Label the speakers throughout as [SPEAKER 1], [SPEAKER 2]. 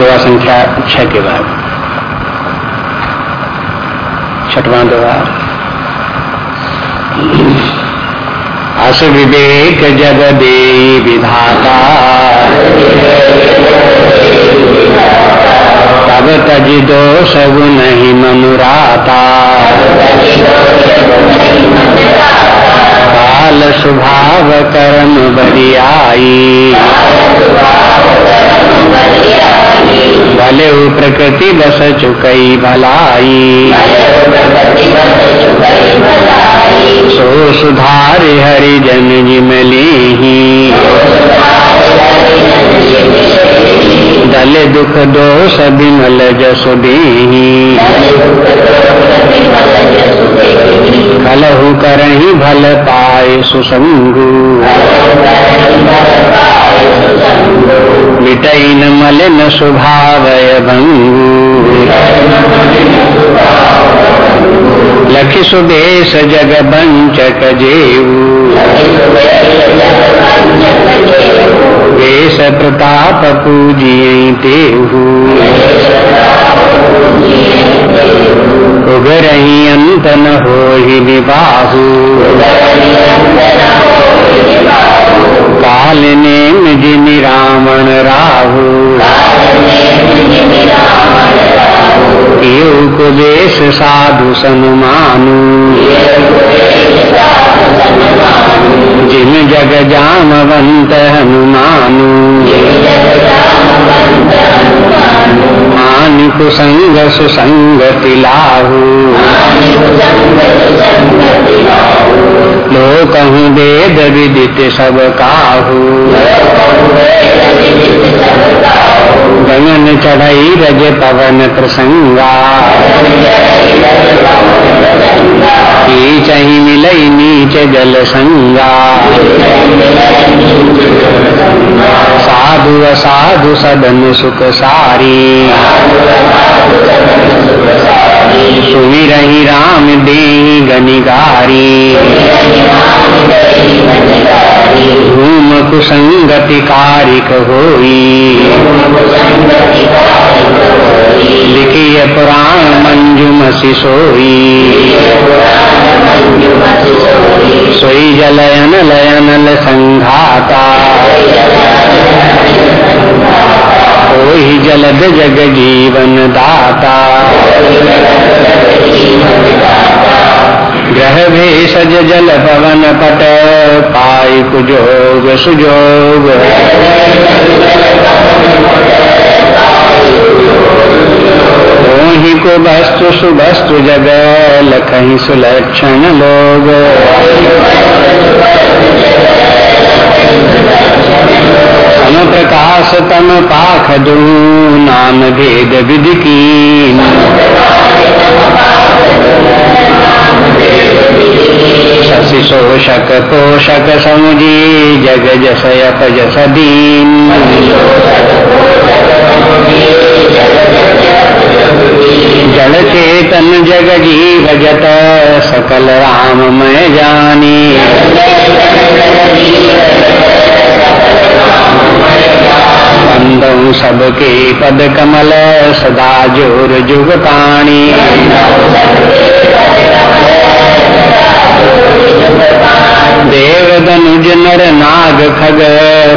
[SPEAKER 1] दुआ संख्या छह के बाद। छठवां दुआ अस विवेक जग दे विधाता। तब तज नहीं मनुराता। काल स्वभाव कर्म बरियाई भले प्रकृति बस चुकई भलाई। सो सुधार हरि जन जिमली दल दुख दोष बिमल जसु दीही। कलहु करही भल पाए सुसंगु। मिटई न मलिन स्वभावय भंगु। लखि सुदेश जग बंचक जेऊ वेश प्रताप पूजिय तेहू उगरही अंत न हो विबाहू काल ने जिन रावण राहु। कुदेश साधु सनुमानु। जिन जग जामवंत हनुमानु। मान कुसंग सुसंगति लाहू लोकहु वेद विदित सब काहू गगन चढ़ई रज पवन प्रसंगा चही मिलई नीच जल संगा साधु असाधु सदन सुख सारी सुनी रही राम दे गनिगारी धूम कुसंगति कारिक होई लिखिय पुराण मंजुम सोई सोई जलयन लयनल संघाता ओहि जलद जग जीवन दाता ग्रह भेषज जल पवन पट, पाई कुजोग सुजोग। को वस्तु सुवस्तु जग, लखही सुलक्षण लोग। प्रकाश, तम पाख दू नाम भेद विधि की शशि शोषक पोषक समुजी जग जस यप जस दीन। जल चेतन जग जीव जत सकल राम मैं जानी सबके पद कमल सदा ज़ोर जुग पाणी। देव दनुज नर नाग खग,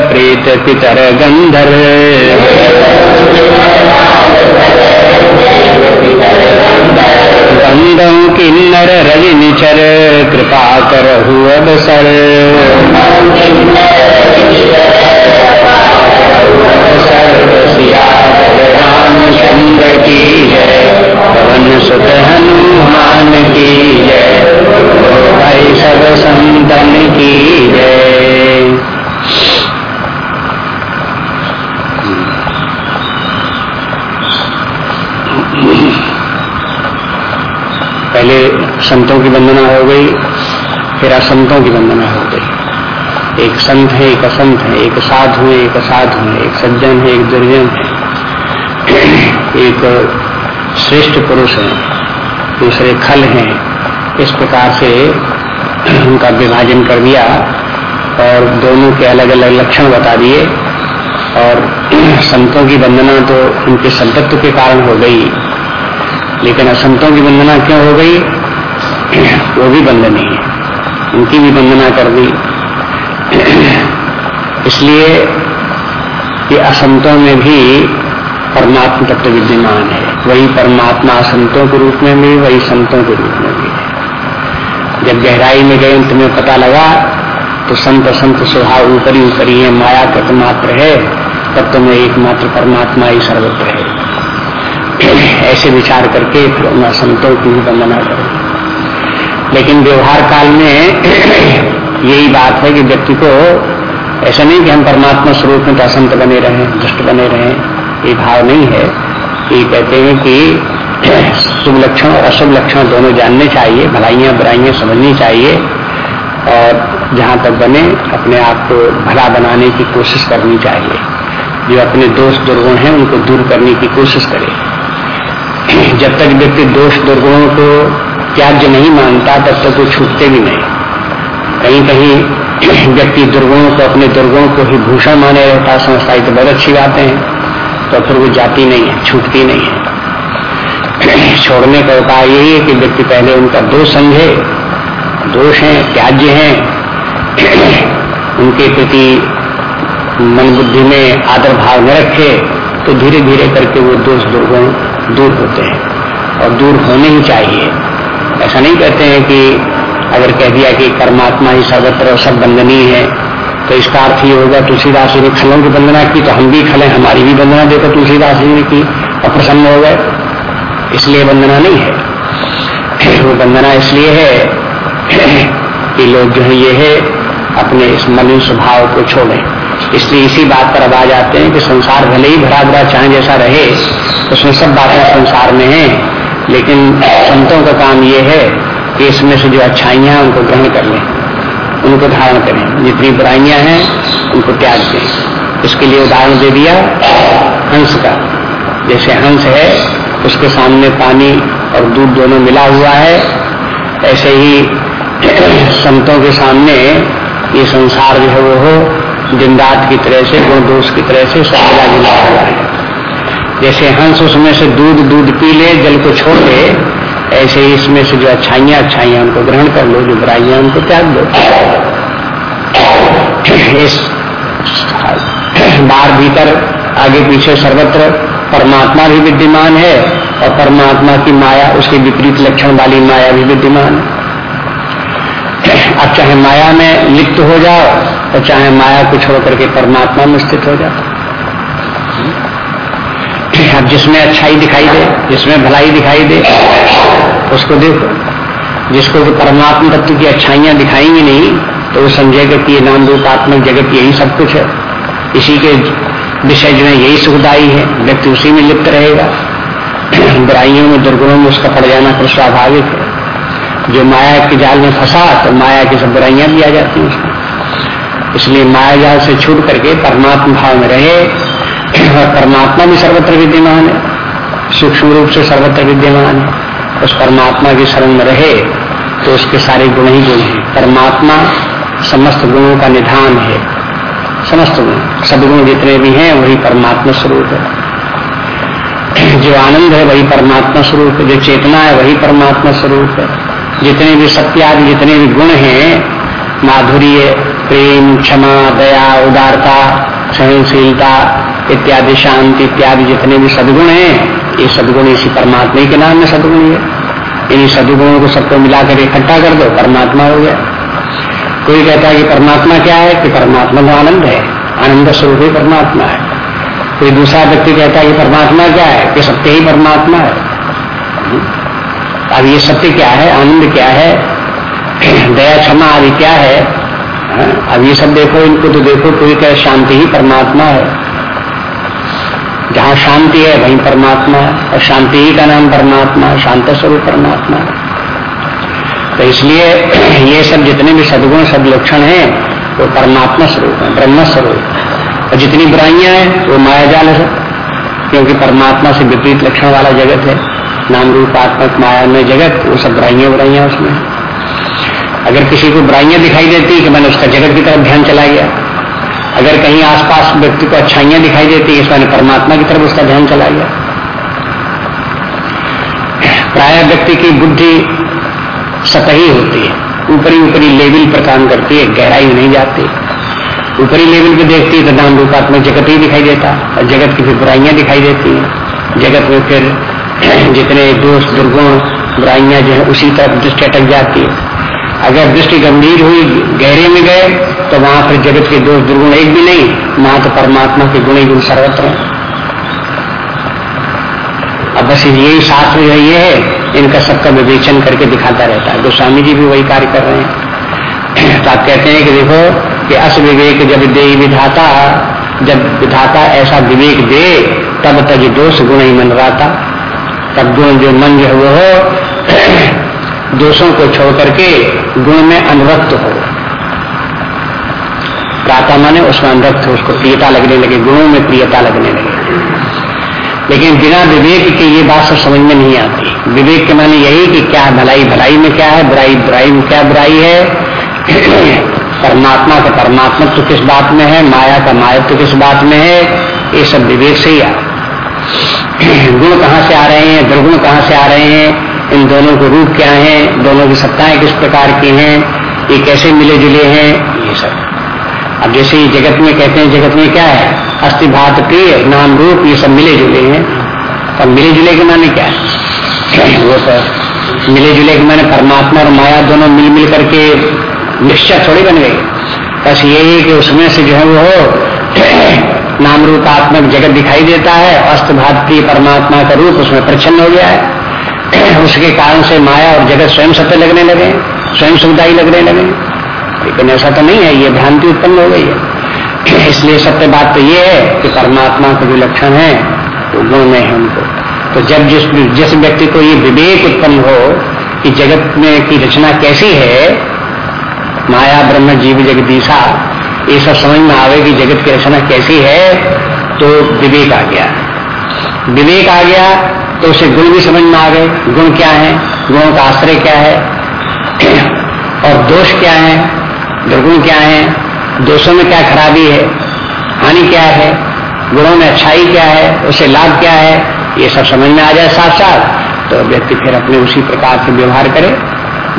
[SPEAKER 1] प्रीत पितर गंधर्व बंदम किन्नर रजनिचर कृपा कर करहु अवसर शंकर की है पवन सुत हनुमान की है भाई सब संतन की पहले संतों की वंदना हो गई, फिर असंतों की वंदना हो गई। एक संत है, एक असंत है, एक साधु है, एक असाधु है, एक सज्जन है, एक दुर्जन है। एक श्रेष्ठ पुरुष है, दूसरे खल हैं। इस प्रकार से उनका विभाजन कर दिया और दोनों के अलग अलग लक्षण बता दिए और संतों की वंदना तो उनके संतत्व के कारण हो गई। लेकिन असंतों की वंदना क्यों हो गई? वो भी वंदनीय है। उनकी भी वंदना कर दी। इसलिए कि असंतों में भी परमात्मा तत्व विद्यमान है। वही परमात्मा असंतों के रूप में भी, वही संतों के रूप में भी। है जब गहराई में गए, तुम्हें पता लगा तो संत संत स्वभाव ऊपरी ऊपरी है, माया तत्व मात्र है, तब तुम्हें एकमात्र परमात्मा ही सर्वत्र है। ऐसे विचार करके फिर उन संतों की वंदना करो। लेकिन व्यवहार काल में यही बात है कि व्यक्ति को ऐसा नहीं कि हम परमात्मा स्वरूप में तो असंत बने रहे, दुष्ट बने रहे। ये भाव नहीं है ये कहते हैं कि शुभ लक्षण और अशुभ लक्षण दोनों जानने चाहिए, भलाइयाँ बुराइयाँ समझनी चाहिए और जहाँ तक बने अपने आप को भला बनाने की कोशिश करनी चाहिए। जो अपने दोष दुर्गुण हैं, उनको दूर करने की कोशिश करे। जब तक व्यक्ति दोष दुर्गुणों को त्याज्य नहीं मानता, तब तक वो छूटते भी नहीं। कहीं कहीं व्यक्ति दुर्गुणों को, अपने दुर्गुणों को ही भूषण माने रहता समझता तो बहुत अच्छी बातें हैं। तो फिर वो जाती नहीं है, छूटती नहीं है। छोड़ने का उपाय यही है कि व्यक्ति पहले उनका दोष समझे, दोष है, त्याज्य है, उनके प्रति मन बुद्धि में आदर भाव न रखे तो धीरे धीरे करके वो दोष दुर्गुण दूर होते हैं। और दूर होने ही चाहिए। ऐसा नहीं कहते हैं कि अगर कह दिया कि परमात्मा ही सर्वत्र सब बंदनीय है तो इसका अर्थ ये होगा तुलसीदास जी ने खलों की वंदना की तो हम भी खले, हमारी भी वंदना देखो तुलसीदास जी ने की, और प्रसन्न हो गए। इसलिए वंदना नहीं है। वो वंदना इसलिए है कि लोग जो है ये है, अपने इस मनुष्य स्वभाव को छोड़ें। इसलिए इसी बात पर अब आ जाते हैं कि संसार भले ही भरा भरा चाहे जैसा रहे उसमें सब बातें संसार में हैं। लेकिन संतों का काम ये है कि इसमें से जो अच्छाइयाँ उनको ग्रहण कर लें। उनको धारण करें। जितनी बुराइयाँ हैं, उनको त्याग दें। इसके लिए उदाहरण दे दिया, हंस का। जैसे हंस है, उसके सामने पानी और दूध दोनों मिला हुआ है। ऐसे ही संतों के सामने ये संसार जो है वो हो, दिन रात की तरह से, गुण दोष की तरह से सब मिला जुला हुआ है। जैसे हंस उसमें से दूध दूध पी ले, जल को छोड़ दे ऐसे ही इसमें से जो अच्छाइयाँ अच्छाइयाँ उनको ग्रहण कर लो, जो बुराइयाँ उनको त्याग दो। इस बाहर भीतर आगे पीछे सर्वत्र परमात्मा भी विद्यमान है और परमात्मा की माया, उसके विपरीत लक्षण वाली माया भी विद्यमान। है अब चाहे माया में लिप्त हो जाओ और चाहे माया को छोड़ करके परमात्मा में स्थित हो जाओ। अब जिसमें अच्छाई दिखाई दे, जिसमें भलाई दिखाई दे उसको देखो। जिसको परमात्मा तत्व की अच्छाइयाँ दिखाएँगी नहीं तो वो समझेगा कि ये नाम रूपात्मक जगत यही सब कुछ है। इसी के विषय जो है, यही सुखदायी है। व्यक्ति उसी में लिप्त रहेगा। बुराइयों में, दुर्गुणों में उसका पड़ जाना फिर स्वाभाविक है। जो माया के जाल में फंसा तो माया की सब बुराइयाँ भी आ जाती हैं उसमें। इसलिए माया जाल से छूट करके परमात्मा भाव में रहे। और परमात्मा भी सर्वत्र विद्यमान है। सूक्ष्म रूप से सर्वत्र विद्यमान है। उस परमात्मा की शरण में रहे तो उसके सारे गुण ही गुण हैं। परमात्मा समस्त गुणों का निधान है। समस्त गुण सदगुण जितने भी हैं, वही परमात्मा स्वरूप है। जो आनंद है, वही परमात्मा स्वरूप है। जो चेतना है, वही परमात्मा स्वरूप है। जितने भी सत्य आदि जितने भी गुण हैं, माधुर्य, प्रेम, क्षमा, दया, उदारता, सहनशीलता इत्यादि, शांति इत्यादि जितने भी सदगुण हैं, ये सदगुण इसी परमात्मा के नाम में सदगुण है। इन्हीं सदगुणों को सबको मिलाकर इकट्ठा कर दो, परमात्मा हो गया। कोई कहता है कि परमात्मा क्या है? कि परमात्मा तो आनंद है। आनंद स्वरूप ही परमात्मा है। कोई दूसरा व्यक्ति कहता है कि परमात्मा क्या है? कि सत्य ही परमात्मा है। अब ये सत्य क्या है? आनंद क्या है? दया, क्षमा आदि क्या है, अब ये सब देखो, इनको तो देखो, कोई कहे शांति ही परमात्मा है। जहाँ शांति है, वहीं परमात्मा है। और शांति ही का नाम परमात्मा है, शांत स्वरूप परमात्मा है। तो इसलिए ये सब जितने भी सदगुण सब लक्षण हैं, वो परमात्मा स्वरूप है, ब्रह्म स्वरूप और जितनी बुराइयाँ हैं, वो माया जाल है। क्योंकि परमात्मा से विपरीत लक्षण वाला जगत है। नाम रूपात्मक माया में जगत, वो सब बुराइयाँ बुराइयाँ उसमें अगर किसी को बुराइयाँ दिखाई देती कि मैंने उसका जगत की तरफ़ ध्यान चला गया अगर कहीं आसपास व्यक्ति को अच्छाइयाँ दिखाई देती है मैंने परमात्मा की तरफ़ उसका ध्यान चला गया। प्राय व्यक्ति की बुद्धि सतही होती है। ऊपरी ऊपरी लेवल पर काम करती है, गहराई नहीं जाती। ऊपरी लेवल पे देखती है तो नाम रूपात्मक जगत ही दिखाई देता और जगत की फिर बुराइयाँ दिखाई देती हैं। जगत में फिर जितने दोष दुर्गुण बुराइयाँ जो है, उसी तरफ़ दृष्टि अटक जाती है। अगर दृष्टि गंभीर हुई, गहरे में गए तो वहाँ पर जगत के दोष दुर्गुण एक भी नहीं वहाँ तो परमात्मा के गुण ही गुण सर्वत्र अब बस यही शास्त्र जो ये है, इनका सबका विवेचन करके दिखाता रहता है। गोस्वामी जी भी वही कार्य कर रहे हैं। तो आप कहते हैं कि देखो, कि अस विवेक जब दे विधाता, जब विधाता ऐसा विवेक दे, तब तक दोष गुण ही मन तब गुण जो मन जो वो हो दोषों को छोड़ करके गुण में अनुरक्त हो। प्राता माने उसमें अनुरक्त उसको प्रियता लगने लगे, गुणों में प्रियता लगने लगे। लेकिन बिना विवेक के ये बात सब समझ में नहीं आती। विवेक के माने यही कि क्या भलाई भलाई में क्या है, बुराई बुराई में क्या बुराई है? परमात्मा का परमात्मा तो किस बात में है? माया का माया तो किस बात में है? ये सब विवेक से ही आ। गुण कहाँ से आ रहे हैं? दुर्गुण कहाँ से आ रहे हैं? इन दोनों के रूप क्या हैं, दोनों की सत्ताएँ किस प्रकार की हैं, ये कैसे मिले जुले हैं, ये सब। अब जैसे ये जगत में कहते हैं, जगत में क्या है? अस्थि भात प्रिय, नाम रूप, ये सब मिले जुले हैं। अब मिले जुले के माने क्या है? वो सब। मिले जुले के माने परमात्मा और माया दोनों मिल मिल करके निश्चय थोड़ी बन गई। बस यही कि उसमें से जो है वो नाम रूपात्मक जगत दिखाई देता है अस्त भात प्रिय परमात्मा का रूप उसमें प्रच्छन्न हो गया है। उसके कारण से माया और जगत स्वयं सत्य लगने लगे, स्वयं सुविधाई लगने लगे। लेकिन ऐसा तो नहीं है, ये भ्रांति उत्पन्न हो गई है। इसलिए सत्य बात तो ये है कि परमात्मा के जो लक्षण है, वो गुण में है उनको। तो जब जिस जिस व्यक्ति को ये विवेक उत्पन्न हो कि जगत में की रचना कैसी है, माया, ब्रह्म, जीव जगदीशा ये सब समझ में आवे कि जगत की रचना कैसी है तो विवेक आ गया। विवेक आ गया तो उसे गुण भी समझ में आ गए। गुण क्या है? गुणों का आश्रय क्या है? और दोष क्या है? दुर्गुण क्या है? दोषों में क्या खराबी है? हानि क्या है? गुणों में अच्छाई क्या है? उसे लाभ क्या है? ये सब समझ में आ जाए साथ साथ तो व्यक्ति फिर अपने उसी प्रकार से व्यवहार करे।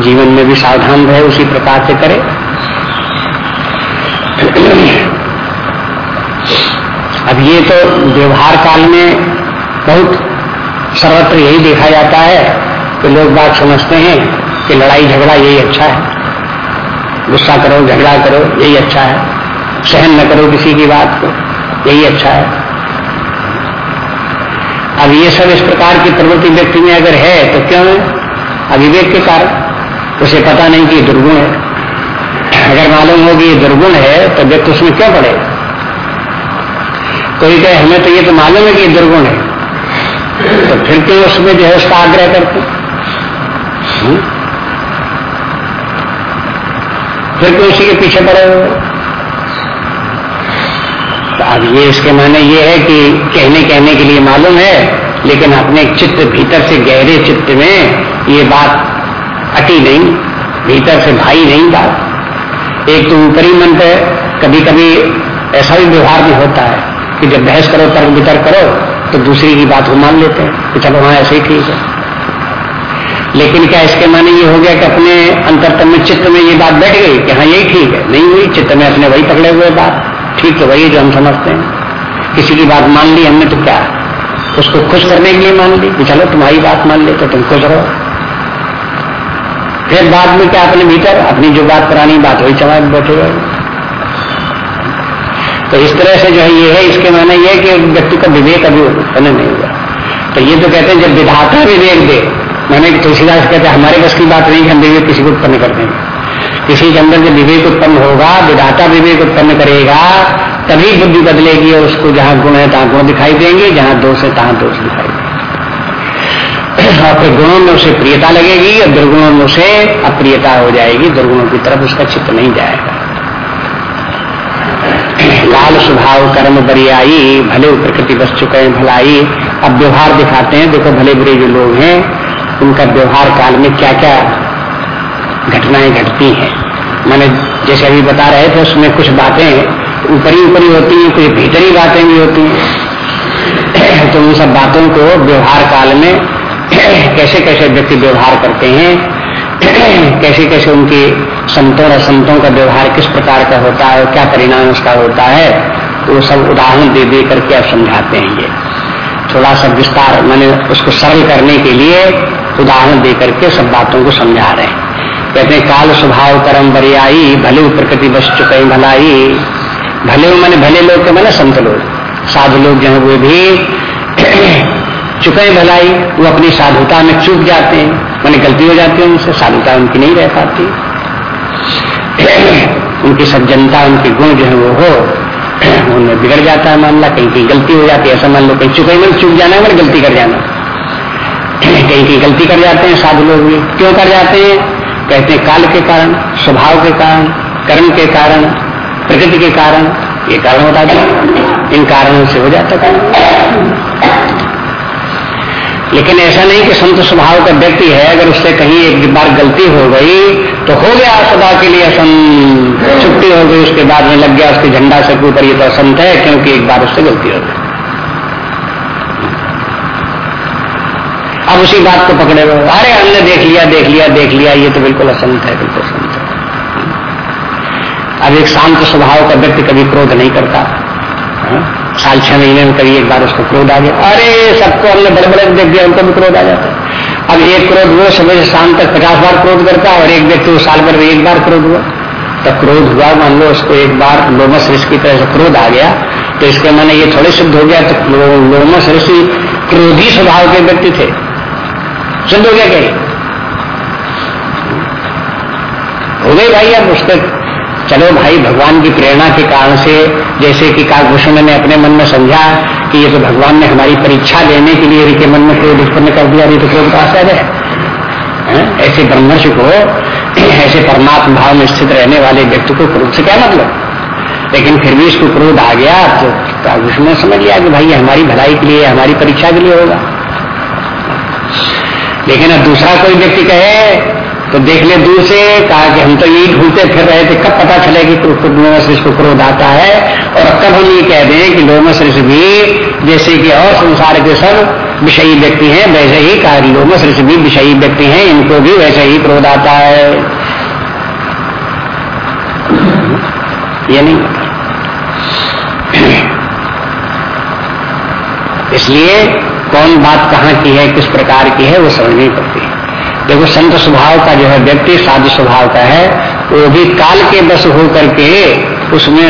[SPEAKER 1] जीवन में भी सावधान रहे, उसी प्रकार से करे। अब ये तो व्यवहार काल में बहुत सर्वत्र यही देखा जाता है कि लोग बात समझते हैं कि लड़ाई झगड़ा यही अच्छा है। गुस्सा करो, झगड़ा करो, यही अच्छा है। सहन न करो किसी की बात को, यही अच्छा है। अब ये सब इस प्रकार की प्रवृत्ति व्यक्ति में अगर है तो क्यों है? अविवेक के कारण। उसे पता नहीं कि दुर्गुण है। अगर मालूम हो कि ये दुर्गुण है तो व्यक्ति उसमें क्यों पड़े? कोई कहे, हमें तो ये तो मालूम है कि दुर्गुण है। तो फिर क्यों उसमें जो है उसका आग्रह करते हम्म? फिर क्यों उसी के पीछे पड़े हुए तो अब ये इसके माने ये है कि कहने कहने के लिए मालूम है, लेकिन अपने चित्त भीतर से गहरे चित्त में ये बात अटी नहीं, भीतर से भाई नहीं बात। एक तो ऊपरी मन कभी कभी ऐसा भी व्यवहार भी होता है कि जब बहस करो तर्क वितर्क करो तो दूसरी की बात को मान लेते हैं कि चलो हाँ ऐसे ही ठीक है। लेकिन क्या इसके माने ये हो गया कि अपने अंतरतम में चित्त में ये बात बैठ गई कि हाँ यही ठीक है। नहीं हुई, चित्त में अपने वही पकड़े हुए बात। ठीक तो वही जो हम समझते हैं। किसी की बात मान ली हमने तो क्या? उसको खुश करने के लिए मान ली कि चलो तुम्हारी बात मान ले तो तुम खुश रहो। फिर बाद में क्या अपने भीतर, अपनी जो बात पुरानी बात वही चला बैठे हुए तो इस तरह से जो है ये है, इसके माने ये कि व्यक्ति का विवेक अभी उत्पन्न नहीं हुआ। तो ये तो कहते हैं, जब विधाता विवेक दे, मैंने तुलसीदास कहते हैं, हमारे बस की बात नहीं हम विवेक किसी को उत्पन्न कर देंगे। किसी के अंदर जब विवेक उत्पन्न होगा, विधाता विवेक उत्पन्न करेगा, तभी बुद्धि बदलेगी और उसको जहाँ गुण है, तहां गुण दिखाई देंगे, जहाँ दोष है, तहां दोष दिखाई देंगे। और फिर गुणों में उसे प्रियता लगेगी और दुर्गुणों में उसे अप्रियता हो जाएगी, दुर्गुणों की तरफ़ उसका चित्त नहीं जाएगा। काल स्वभाव कर्म बरियाई, भले प्रकृति बस चुके हैं भलाई। अब व्यवहार दिखाते हैं, देखो भले बुरे जो लोग हैं, उनका व्यवहार काल में क्या क्या घटनाएँ घटती हैं। मैंने जैसे अभी बता रहे थे, उसमें कुछ बातें ऊपरी ऊपरी होती हैं, कुछ भीतरी बातें भी होती हैं। तो उन सब बातों को व्यवहार काल में कैसे कैसे व्यक्ति व्यवहार करते हैं कैसे कैसे उनके संतों और संतों का व्यवहार किस प्रकार का होता है और क्या परिणाम उसका होता है, वो सब उदाहरण दे दे करके आप समझाते हैं ये। थोड़ा सा विस्तार मैंने उसको सरल करने के लिए उदाहरण दे करके सब बातों को समझा रहे हैं। कहते हैं, काल स्वभाव कर्म बरियाई भले प्रकृति बस चुके भलाई। भले मैंने भले लोग के मैंने संत लोग, साधु लोग जो है वो भी चुके भलाई, वो अपनी साधुता में चूक जाते हैं। मैंने गलती हो जाती है उनसे, साधुता उनकी नहीं रह पाती। उनकी सज्जनता, उनके गुण जो है वो हो, उनमें बिगड़ जाता है मामला, कहीं की गलती हो जाती है। ऐसा मान लो, कहीं चुके में चूक जाना है, मैंने गलती कर जाना कहीं की गलती कर जाते हैं, साधु लोग भी। क्यों कर जाते हैं? कहते हैं, काल के कारण, स्वभाव के कारण, कर्म के कारण, प्रकृति के कारण। ये कारण बता दें इन कारणों से हो जाता है। लेकिन ऐसा नहीं कि संत स्वभाव का व्यक्ति है, अगर उससे कहीं एक बार गलती हो गई तो हो गया सदा के लिए छुट्टी हो गई, उसके बाद में लग गया, उसके झंडा से ऊपर ये तो संत है, क्योंकि एक बार उससे गलती हो गई। अब उसी बात को पकड़े हुए अरे हमने देख लिया देख लिया देख लिया, ये तो बिल्कुल असंत है, बिल्कुल संत है। अब एक शांत स्वभाव का व्यक्ति कभी क्रोध नहीं करता। है? साल छह महीने में कभी एक बार उसको क्रोध आ गया। अरे, सबको हमने बड़े बड़े देख दिया, उनको भी क्रोध आ जाता अब एक क्रोध वो सुबह से शाम तक पचास बार क्रोध करता और एक व्यक्ति साल भर में एक बार क्रोध हुआ। तो क्रोध हुआ, मान लो उसको एक बार लोमस ऋषि की तरह से क्रोध आ गया तो इसके मैंने ये थोड़े सिद्ध हो गया तो लोमस ऋषि क्रोधी स्वभाव के व्यक्ति थे। सिद्ध हो गया क्या हो गई भाई अब उसके चलो भाई, भगवान की प्रेरणा के कारण से, जैसे कि काकभूषण ने अपने मन में समझा कि ये तो भगवान ने हमारी परीक्षा लेने के लिए के मन में क्रोध उत्पन्न कर दिया नहीं तो क्रोध कहा है। ऐसे ब्रह्मश को, ऐसे परमात्मा भाव में स्थित रहने वाले व्यक्ति को क्रोध से क्या मतलब? लेकिन फिर भी इसको क्रोध आ गया तो काकभूषण ने समझ लिया कि भाई हमारी भलाई के लिए हमारी परीक्षा के लिए होगा। लेकिन अब दूसरा कोई व्यक्ति कहे तो देख ले दूर से, कहा कि हम तो यही ढूंढते फिर रहे थे, कब पता चले कि लोमस को क्रोध आता है? और कब हम ये कह दें कि लोमस ऋषि भी, जैसे कि और संसार के सब विषयी व्यक्ति हैं, वैसे ही कार्य लोमस ऋषि भी विषयी व्यक्ति हैं, इनको भी वैसे ही क्रोध आता है। ये नहीं इसलिए कौन बात कहाँ की है, किस प्रकार की है, वो समझनी पड़ती है। देखो संत स्वभाव का जो है, व्यक्ति साधु स्वभाव का है, वो भी काल के बस हो करके उसमें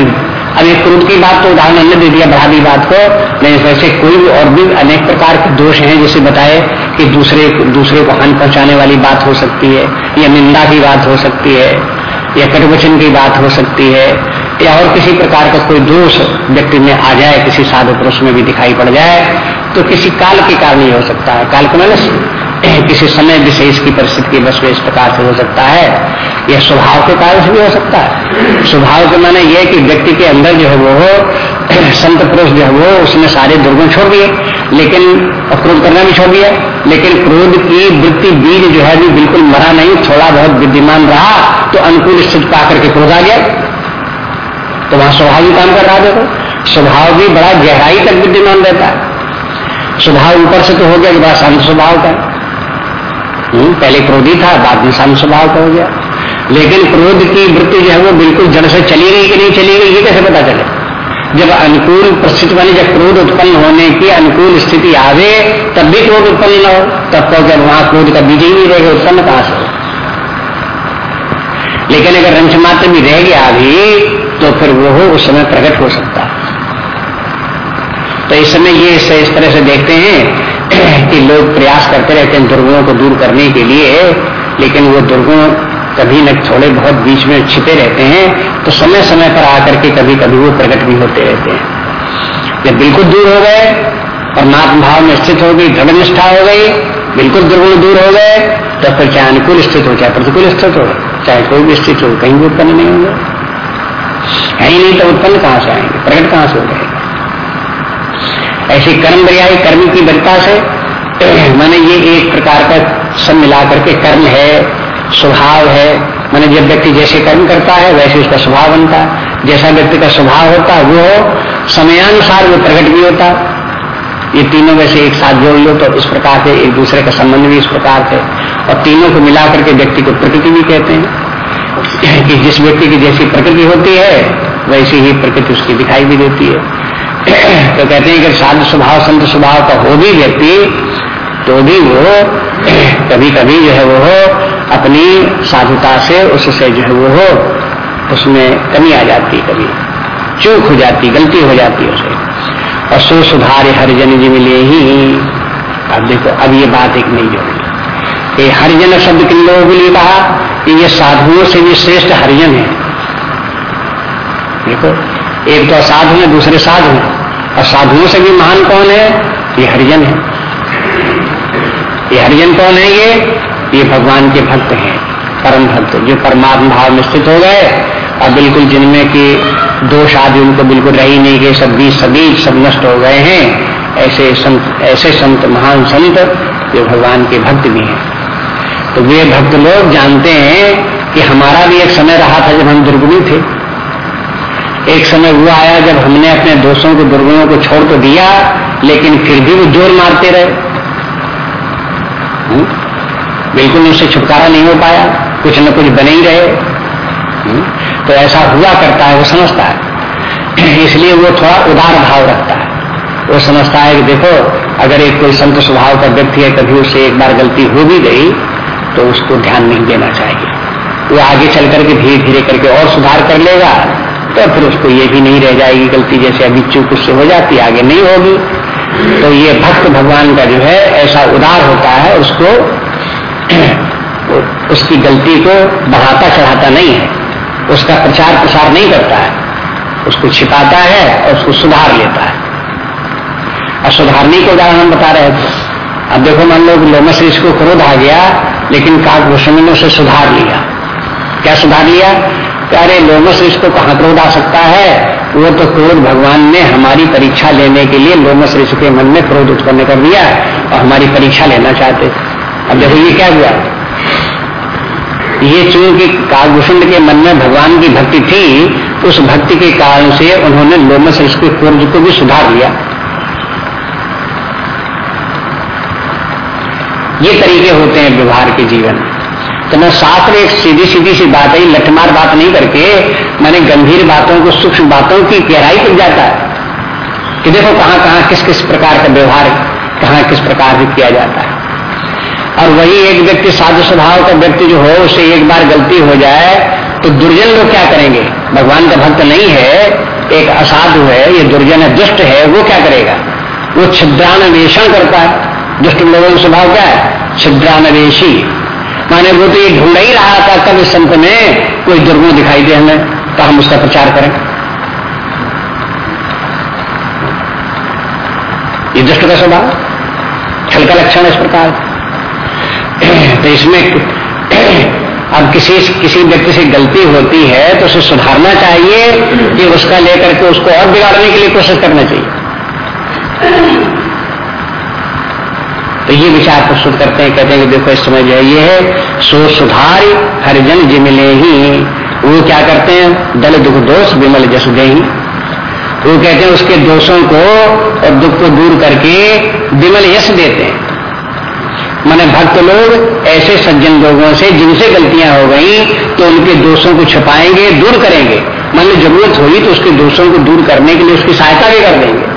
[SPEAKER 1] अब एक क्रोध की बात तो उदाहरण हमने दे दिया बढ़ा दी बात को नहीं वैसे कोई भी और भी अनेक प्रकार के दोष हैं, जैसे बताए कि दूसरे दूसरे को हानि पहुँचाने वाली बात हो सकती है, या निंदा की बात हो सकती है, या कटवचन की बात हो सकती है, या और किसी प्रकार का कोई दोष व्यक्ति में आ जाए, किसी साधु पुरुष में भी दिखाई पड़ जाए तो किसी काल के कारण ही हो सकता है। काल को मैंने किसी समय विशेष की परिस्थिति के बस इस प्रकार से हो सकता है। यह स्वभाव के कारण से भी हो सकता है। स्वभाव के माने यह कि व्यक्ति के अंदर जो है वो संत पुरुष जो है वो उसने सारे दुर्गुण छोड़ दिए, लेकिन क्रोध करना भी छोड़ दिया। लेकिन क्रोध की वृत्ति बीज जो है भी बिल्कुल मरा नहीं, थोड़ा बहुत विद्यमान रहा तो अनुकूल स्थिति पा करके क्रोध आ गया। तो वहाँ स्वभाव भी काम कर रहा देखो। स्वभाव भी बड़ा गहराई तक विद्यमान रहता है। स्वभाव ऊपर से तो हो गया कि बड़ा शांत स्वभाव का पहले क्रोधी था, बाद में शांत स्वभाव का हो गया। लेकिन क्रोध की वृत्ति जो है वो बिल्कुल जड़ से चली गई कि नहीं चली गई, ये कैसे पता चले? जब अनुकूल परिस्थिति बनी जब क्रोध उत्पन्न होने की अनुकूल स्थिति आवे, तब भी क्रोध उत्पन्न न हो। तब तो जब वहाँ क्रोध का बीज ही नहीं रहेगा, उत्पन्न कहाँ से लेकिन अगर रंश मात्र भी रह गया अभी तो फिर वो हो उस समय प्रकट हो सकता तो इस समय ये इस तरह से देखते हैं कि लोग प्रयास करते रहते हैं दुर्गुणों को दूर करने के लिए, लेकिन वो दुर्गुण कभी न थोड़े बहुत बीच में छिपे रहते हैं तो समय समय पर आकर के कभी कभी वो प्रकट भी होते रहते हैं। जब बिल्कुल दूर हो गए और नाथ भाव में स्थित हो गई, दृढ़ निष्ठा हो गई, बिल्कुल दुर्गुण दूर हो गए तो फिर चाहे अनुकूल स्थित हो चाहे प्रतिकूल स्थित हो? चाहे कोई भी स्थित हो, कहीं भी उत्पन्न नहीं होंगे। है नहीं तो उत्पन्न कहाँ से आएँगे? प्रकट कहाँ से हो जाएगा ऐसी कर्म बरियाई कर्म की बरता से, मैंने ये एक प्रकार का सब मिला करके कर्म है, स्वभाव है। मैंने जब व्यक्ति जैसे कर्म करता है, वैसे उसका स्वभाव बनता है। जैसा व्यक्ति का स्वभाव होता है वो समयानुसार वो प्रकट भी होता। ये तीनों में से एक साथ जोड़ लो तो इस प्रकार से एक दूसरे का संबंध भी इस प्रकार से। और तीनों को मिला करके व्यक्ति को प्रकृति भी कहते हैं। कि जिस व्यक्ति की जैसी प्रकृति होती है, वैसी ही प्रकृति उसकी दिखाई भी देती है। तो कहते हैं कि साधु स्वभाव, संत स्वभाव का हो भी व्यक्ति तो भी वो कभी कभी जो है वो अपनी साधुता से उससे जो है वो उसमें कमी आ जाती है कभी। चूक हो जाती, गलती हो जाती है उसे। और सो सुधार हरिजन जी मिले ही। अब देखो, अब ये बात एक नहीं जोड़ी ये हरिजन शब्द किन लोगों के लिए कहा? कि ये साधुओं से भी श्रेष्ठ हरिजन है। देखो एक तो असाधु है, दूसरे साधु है। और साधुओं से भी महान कौन है? ये हरिजन है। ये हरिजन कौन है ये? ये भगवान के भक्त हैं, परम भक्त, जो परमात्मा भाव में स्थित हो गए। और बिल्कुल जिनमें की दोष आदि उनको बिल्कुल रही नहीं गए, सब बीच सभी सब नष्ट हो गए हैं। ऐसे संत ऐसे संत, महान संत जो भगवान के भक्त भी हैं। तो वे भक्त लोग जानते हैं कि हमारा भी एक समय रहा था जब हम दुर्गुणी थे। एक समय हुआ आया जब हमने अपने दोस्तों को, दुर्गुणों को छोड़ तो दिया, लेकिन फिर भी वो ज़ोर मारते रहे? बिल्कुल उससे छुटकारा नहीं हो पाया, कुछ न कुछ बने ही रहे? तो ऐसा हुआ करता है, वो समझता है। इसलिए वो थोड़ा उदार भाव रखता है। वो समझता है कि देखो, अगर एक कोई संत स्वभाव का व्यक्ति है, कभी उससे एक बार गलती हो भी गई तो उसको ध्यान नहीं देना चाहिए। वो आगे चल करके धीरे धीरे करके और सुधार कर लेगा। तो फिर उसको ये भी नहीं रह जाएगी गलती, जैसे अभी चूक उससे हो जाती, आगे नहीं होगी। तो ये भक्त भगवान का जो है, ऐसा उदार होता है, उसको उसकी गलती को बढ़ाता चढ़ाता नहीं है। उसका प्रचार प्रसार नहीं करता है। उसको छिपाता है और उसको सुधार लेता है। और सुधारने के उदाहरण हम बता रहे थे। अब देखो, मान लो लोमस इसको क्रोध आ गया, लेकिन काकभूषण ने उसे सुधार लिया। क्या सुधार लिया? अरे लोमस ऋषि को कहाँ क्रोध आ सकता है? वो तो क्रोध भगवान ने हमारी परीक्षा लेने के लिए लोमस ऋषि के मन में क्रोध उत्पन्न कर दिया और हमारी परीक्षा लेना चाहते। अब देखो ये क्या हुआ? ये चूँकि कालभूषण के मन में भगवान की भक्ति थी उस भक्ति के कारण से उन्होंने लोमस ऋषि के क्रोध को भी सुधार लिया। ये तरीके होते हैं व्यवहार के जीवन। में तो मैं शास्त्र एक सीधी सीधी सी बात है लठमार बात नहीं करके मैंने गंभीर बातों को, सूक्ष्म बातों की गहराई तक जाता है। कि देखो कहाँ कहाँ किस किस प्रकार का व्यवहार, कहाँ, किस प्रकार से किया जाता है। और वही एक व्यक्ति साधु स्वभाव का व्यक्ति जो हो उससे एक बार गलती हो जाए तो दुर्जन लोग क्या करेंगे? भगवान का भक्त नहीं है, एक असाधु है, ये दुर्जन है, दुष्ट है, वो क्या करेगा? वो छिद्रान्वेषण करता है। दुष्ट लोगों का स्वभाव क्या है? छिद्रान्वेशी। माने वो तो ये ढूंढ ही रहा था कब इस संत में कोई दुर्गुण दिखाई दे हमें तो हम उसका प्रचार करें। ये दुष्ट का स्वभाव छल का लक्षण इस प्रकार। तो इसमें अब किसी किसी व्यक्ति से गलती होती है तो उसे सुधारना चाहिए कि उसका लेकर के उसको और बिगाड़ने के लिए कोशिश करना चाहिए। तो ये विचार प्रस्तुत करते हैं, कहते हैं कि देखो, इस समय जो है, ये है सो सुधार हरिजन जिमिले ही। वो क्या करते हैं? दल दुख दोष विमल जस दे वो कहते हैं, उसके दोषों को और दुख को दूर करके विमल यश देते हैं। मैंने भक्त लोग ऐसे सज्जन लोगों से, जिनसे गलतियाँ हो गई तो उनके दोषों को छुपाएँगे, दूर करेंगे। मान लो ज़रूरत होगी तो उसके दोषों को दूर करने के लिए उसकी सहायता भी कर देंगे।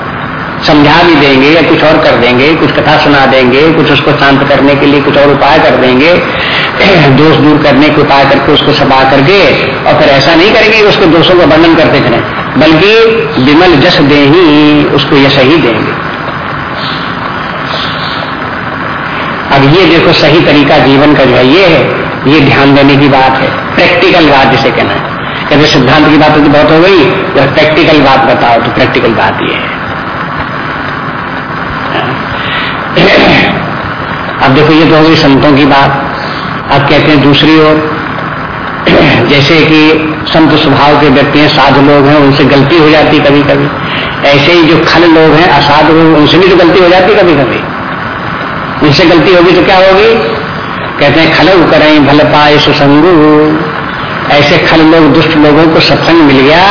[SPEAKER 1] समझा भी देंगे या कुछ और कर देंगे, कुछ कथा सुना देंगे, कुछ उसको शांत करने के लिए कुछ और उपाय कर देंगे, दोष दूर करने के उपाय करके उसको सभा करके और फिर ऐसा नहीं करेंगे उसके दोषों का वर्णन करते चले, बल्कि विमल जस दे ही उसको यश सही देंगे। अब ये देखो सही तरीका जीवन का जो है, ये है, ये ध्यान देने की बात है प्रैक्टिकल बात जिसे कहना है। कहते सिद्धांत की बात तो बहुत हो गई जब प्रैक्टिकल बात बताओ तो प्रैक्टिकल बात ये है। अब देखो ये तो हो गई संतों की बात। अब कहते हैं दूसरी ओर, जैसे कि संत स्वभाव के व्यक्ति हैं, साधु लोग हैं, उनसे गलती हो जाती कभी कभी ऐसे ही जो खल लोग हैं, असाधु लोग, उनसे भी तो गलती हो जाती कभी कभी उनसे गलती होगी तो क्या होगी? कहते हैं, खल करें भल पाए सुसंगु। ऐसे खल लोग, दुष्ट लोगों को सत्संग मिल गया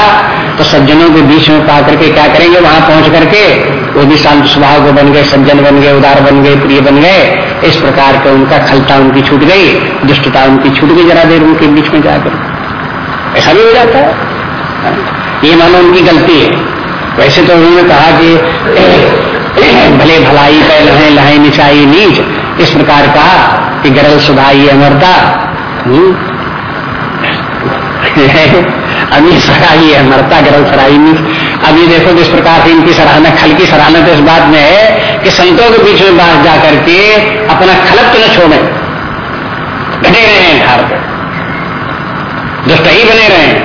[SPEAKER 1] तो सज्जनों के बीच में पा करके क्या करेंगे? वहाँ पहुँच करके वो भी शांत स्वभाव को बन गए सज्जन बन गए, उदार बन गए, प्रिय बन गए, इस प्रकार का उनका खलता उनकी छूट गई, दुष्टता उनकी छूट गई, जरा देर उनके बीच में जाकर। ऐसा भी हो जाता है। ये मानो उनकी गलती है। वैसे तो उन्होंने कहा कि, भले भलाई पै लहे लहे निचाई नीच, इस प्रकार कहा कि गरल सुधाई अमरता अमीर अभी सराही है गरल सराई नीच। अभी देखो किस प्रकार से इनकी सराहना, खल की सराहना तो इस बात में है कि संतों के बीच में बात जाकर के अपना खलप तो न छोड़े। घटे रहे हैं घर पर दुष्ट ही बने रहे। हैं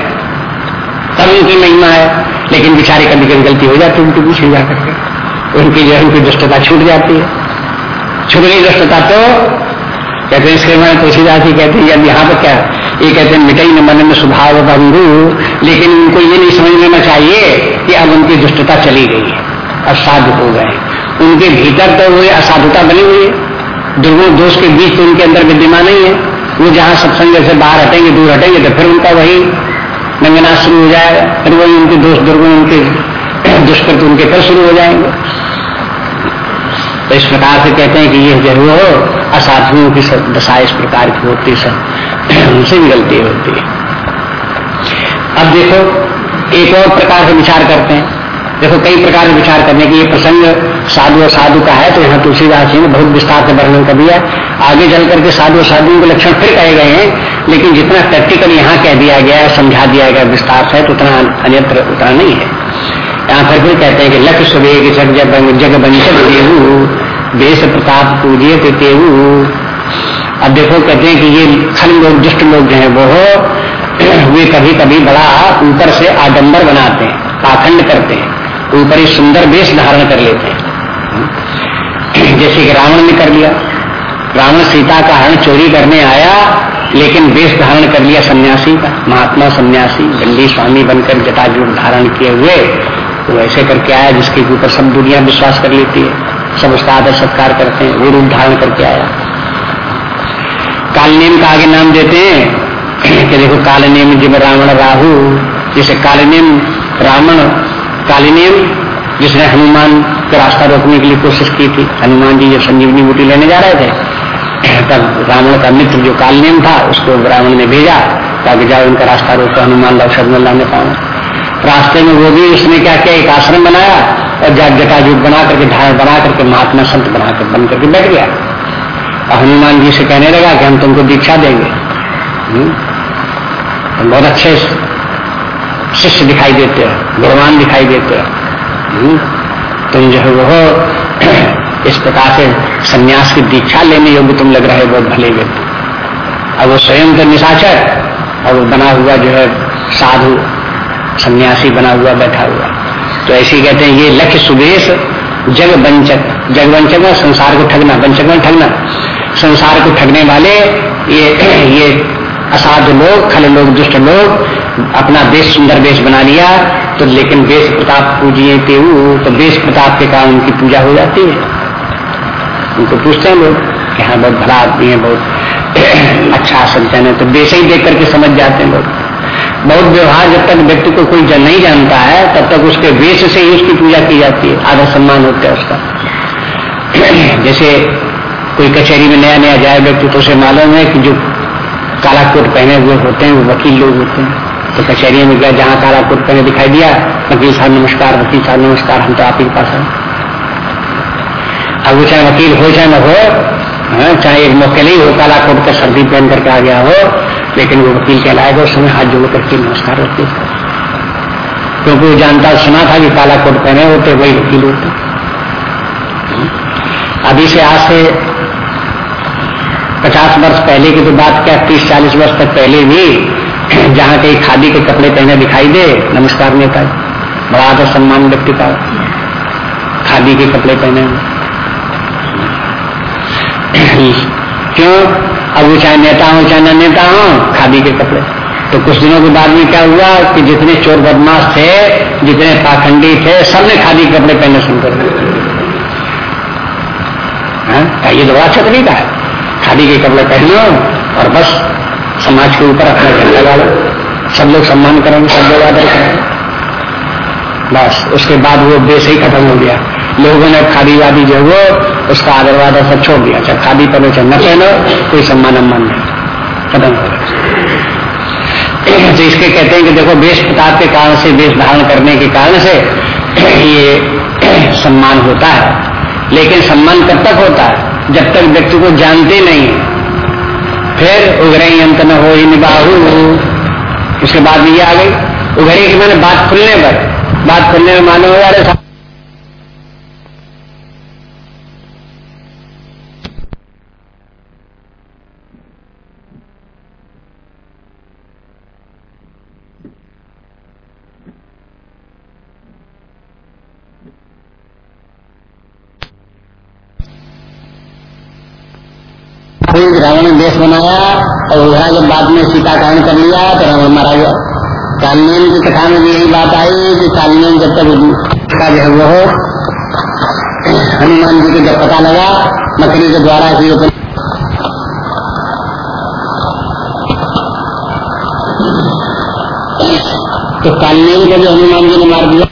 [SPEAKER 1] तब उनकी महिमा है, लेकिन बिचारे कभी कभी गलती हो जाती है उनके बीच में जाकर के। उनकी जो उनकी दुष्टता छूट जाती है। छूट गई दुष्टता तो कहते हैं इसके मैं तुलसीदास जी कहते हैं, यहाँ पर क्या ये कहते हैं, मिटई न मन में स्वभाव बंधु लेकिन उनको ये नहीं समझ लेना चाहिए कि अब उनकी दुष्टता चली गई है असाधु हो गए उनके भीतर तो वो असाधुता बनी हुई है, दुर्गुण दोष के बीच तो उनके अंदर विद्यमान नहीं है। वो जहाँ सत्संग से बाहर हटेंगे, दूर हटेंगे तो फिर उनका वही नंगना शुरू हो जाएगा, फिर वही उनके दोष, दुर्गुण उनके दुष्कृत उनके फिर शुरू हो जाएँगे। तो इस प्रकार से कहते हैं कि ये ज़रूर हो असाधुओं की दशा इस प्रकार की होती सब उनसे भी गलती होती है। अब देखो, एक और प्रकार से विचार करते हैं। देखो, कई प्रकार के विचार करने की ये प्रसंग साधु और साधु का है तो यहाँ तुलसीदास जी ने बहुत विस्तार से वर्णन कर दिया। आगे चल करके साधु और साधुओं के लक्षण फिर कहे गए हैं, लेकिन जितना प्रैक्टिकल यहाँ कह दिया गया है, समझा दिया गया विस्तार से तो उतना अन्यत्र, उतना नहीं है। यहाँ पर फिर कहते हैं कि लक्ष्य सुबह जग जग जग बंचक देवू देश प्रताप पूजिए तेवू अब देखो कहते हैं कि ये खन लोग, दुष्ट लोग जो है, वो वे कभी कभी बड़ा ऊपर से आडंबर बनाते हैं, पाखंड करते हैं, ऊपर ही सुंदर वेश धारण कर लेते हैं। जैसे कि रावण ने कर लिया। रावण सीता का हरण चोरी करने आया, लेकिन वेश धारण कर लिया सन्यासी का, महात्मा सन्यासी, गंदी स्वामी बनकर जटाजूट धारण किए हुए तो ऐसे करके आया जिसके ऊपर सब दुनिया विश्वास कर लेती है। सब उसका आदर सत्कार करते हैं, वो रूप धारण करके आया। कालनेम का आगे नाम देते हैं। कि देखो कालनेम जिम रावण राहु, जैसे कालनेम रावण, कालिनेम जिसने हनुमान का रास्ता रोकने के लिए कोशिश की थी। हनुमान जी जब संजीवनी बूटी लेने जा रहे थे, तब रावण का मित्र जो कालनेम था, उसको रावण ने भेजा, ताकि जाओ उनका रास्ता रोको, हनुमान लाओ शब्द लाने पाऊँ रास्ते में वो भी उसने क्या किया, एक आश्रम बनाया और जाग जटाजुट बना करके धारण बना करके, महात्मा संत बना कर, बन करके बैठ गया। हनुमान जी से कहने लगा कि हम तुमको दीक्षा देंगे? तो बहुत अच्छे शिष्य दिखाई देते हो, गुणवान दिखाई देते हो। हम्म? तुम जो है वो इस प्रकार से संन्यास की दीक्षा लेने योग्य तुम लग रहे हो, बहुत भले व्यक्ति। अब वो स्वयं तो निशाचर, और वो बना हुआ जो है साधु, सन्यासी बना हुआ, बैठा हुआ। तो ऐसे कहते हैं, ये लक्ष्य सुदेश जग वंचक जग वंचक संसार को ठगना, वंचक में ठगना। संसार को ठगने वाले, ये ये असाधु लोग, खल लोग, दुष्ट लोग, अपना देश, सुंदर देश बना लिया तो लेकिन वेश प्रताप पूजिए तेऊ तो देश प्रताप के कारण उनकी पूजा हो जाती है। उनको पूछते हैं लोग कि हाँ बहुत भला आदमी है, बहुत अच्छा सज्जन है तो देश ही देख करके समझ जाते हैं लोग। बहुत व्यवहार, जब तक व्यक्ति को कोई जन नहीं जानता है, तब तक उसके वेश से ही उसकी पूजा की जाती है आदर सम्मान होता है उसका। जैसे कोई कचहरी में नया नया जाए व्यक्ति तो उसे मालूम है कि जो काला कोट पहने हुए होते हैं वो वकील लोग होते हैं। तो कचहरी में गया जहाँ काला कुट पहने दिखाई दिया वकील साहब नमस्कार वकील साहब नमस्कार हम तो आप ही पास हैं। अब वो चाहे वकील हो चाहे न हो हाँ, चाहे एक मौके नहीं हो काला कोट का सर्दी पहन करके आ गया हो लेकिन वो वकील कहलाएगा उस समय हाथ जोड़ करके नमस्कार वकील क्योंकि वो जानता सुना था कि काला कोट पहने होते वही वकील होते। अभी से आज से पचास वर्ष पहले की तो बात क्या, तीस, चालीस वर्ष तक पहले भी जहाँ कहीं खादी के कपड़े पहने दिखाई दे, नमस्कार नेता बड़ा आदर सम्मान व्यक्ति का खादी के कपड़े पहने। क्यों? अब वो चाहे नेता हो, चाहे न नेता हो, खादी के कपड़े। तो कुछ दिनों के बाद में क्या हुआ कि जितने चोर बदमाश थे, जितने पाखंडी थे, सबने खादी के कपड़े पहने शुरू कर दिए? ये बड़ा अच्छा तरीका है। खादी के कपड़े पहन लो और बस समाज के ऊपर अपना झंडा डालो सब लोग सम्मान करेंगे, सब लोग आदर करेंगे। बस, उसके बाद वो देश ही खत्म हो गया। लोगों ने खादी वादी जो वो, उसका आदर वादर सब छोड़ दिया। चाहे खादी पहनो, चाहे न पहनो, कोई सम्मान अम्मान नहीं। खत्म हो गया। तो इसके कहते हैं कि देखो वेश प्रताप के कारण से, वेश धारण करने के कारण से ये सम्मान होता है। लेकिन सम्मान कब तक होता है? जब तक व्यक्ति को जानते नहीं, फिर उगरे अंत न हो ही निबाहू। उसके बाद ये आ गई। उघरे की मैंने बात खुलने पर। बात खुलने में मानो यार फिर रावण ने देश बनाया और उधरा जब बाद में सीता का कर लिया तो रावण मारा गया। कालनेन की कथा में भी यही बात आई कि कालनेन जब तक का जो है वो हनुमान जी को जब पता लगा मकड़ी के द्वारा की तो कालनेन को जो हनुमान जी ने मार दिया।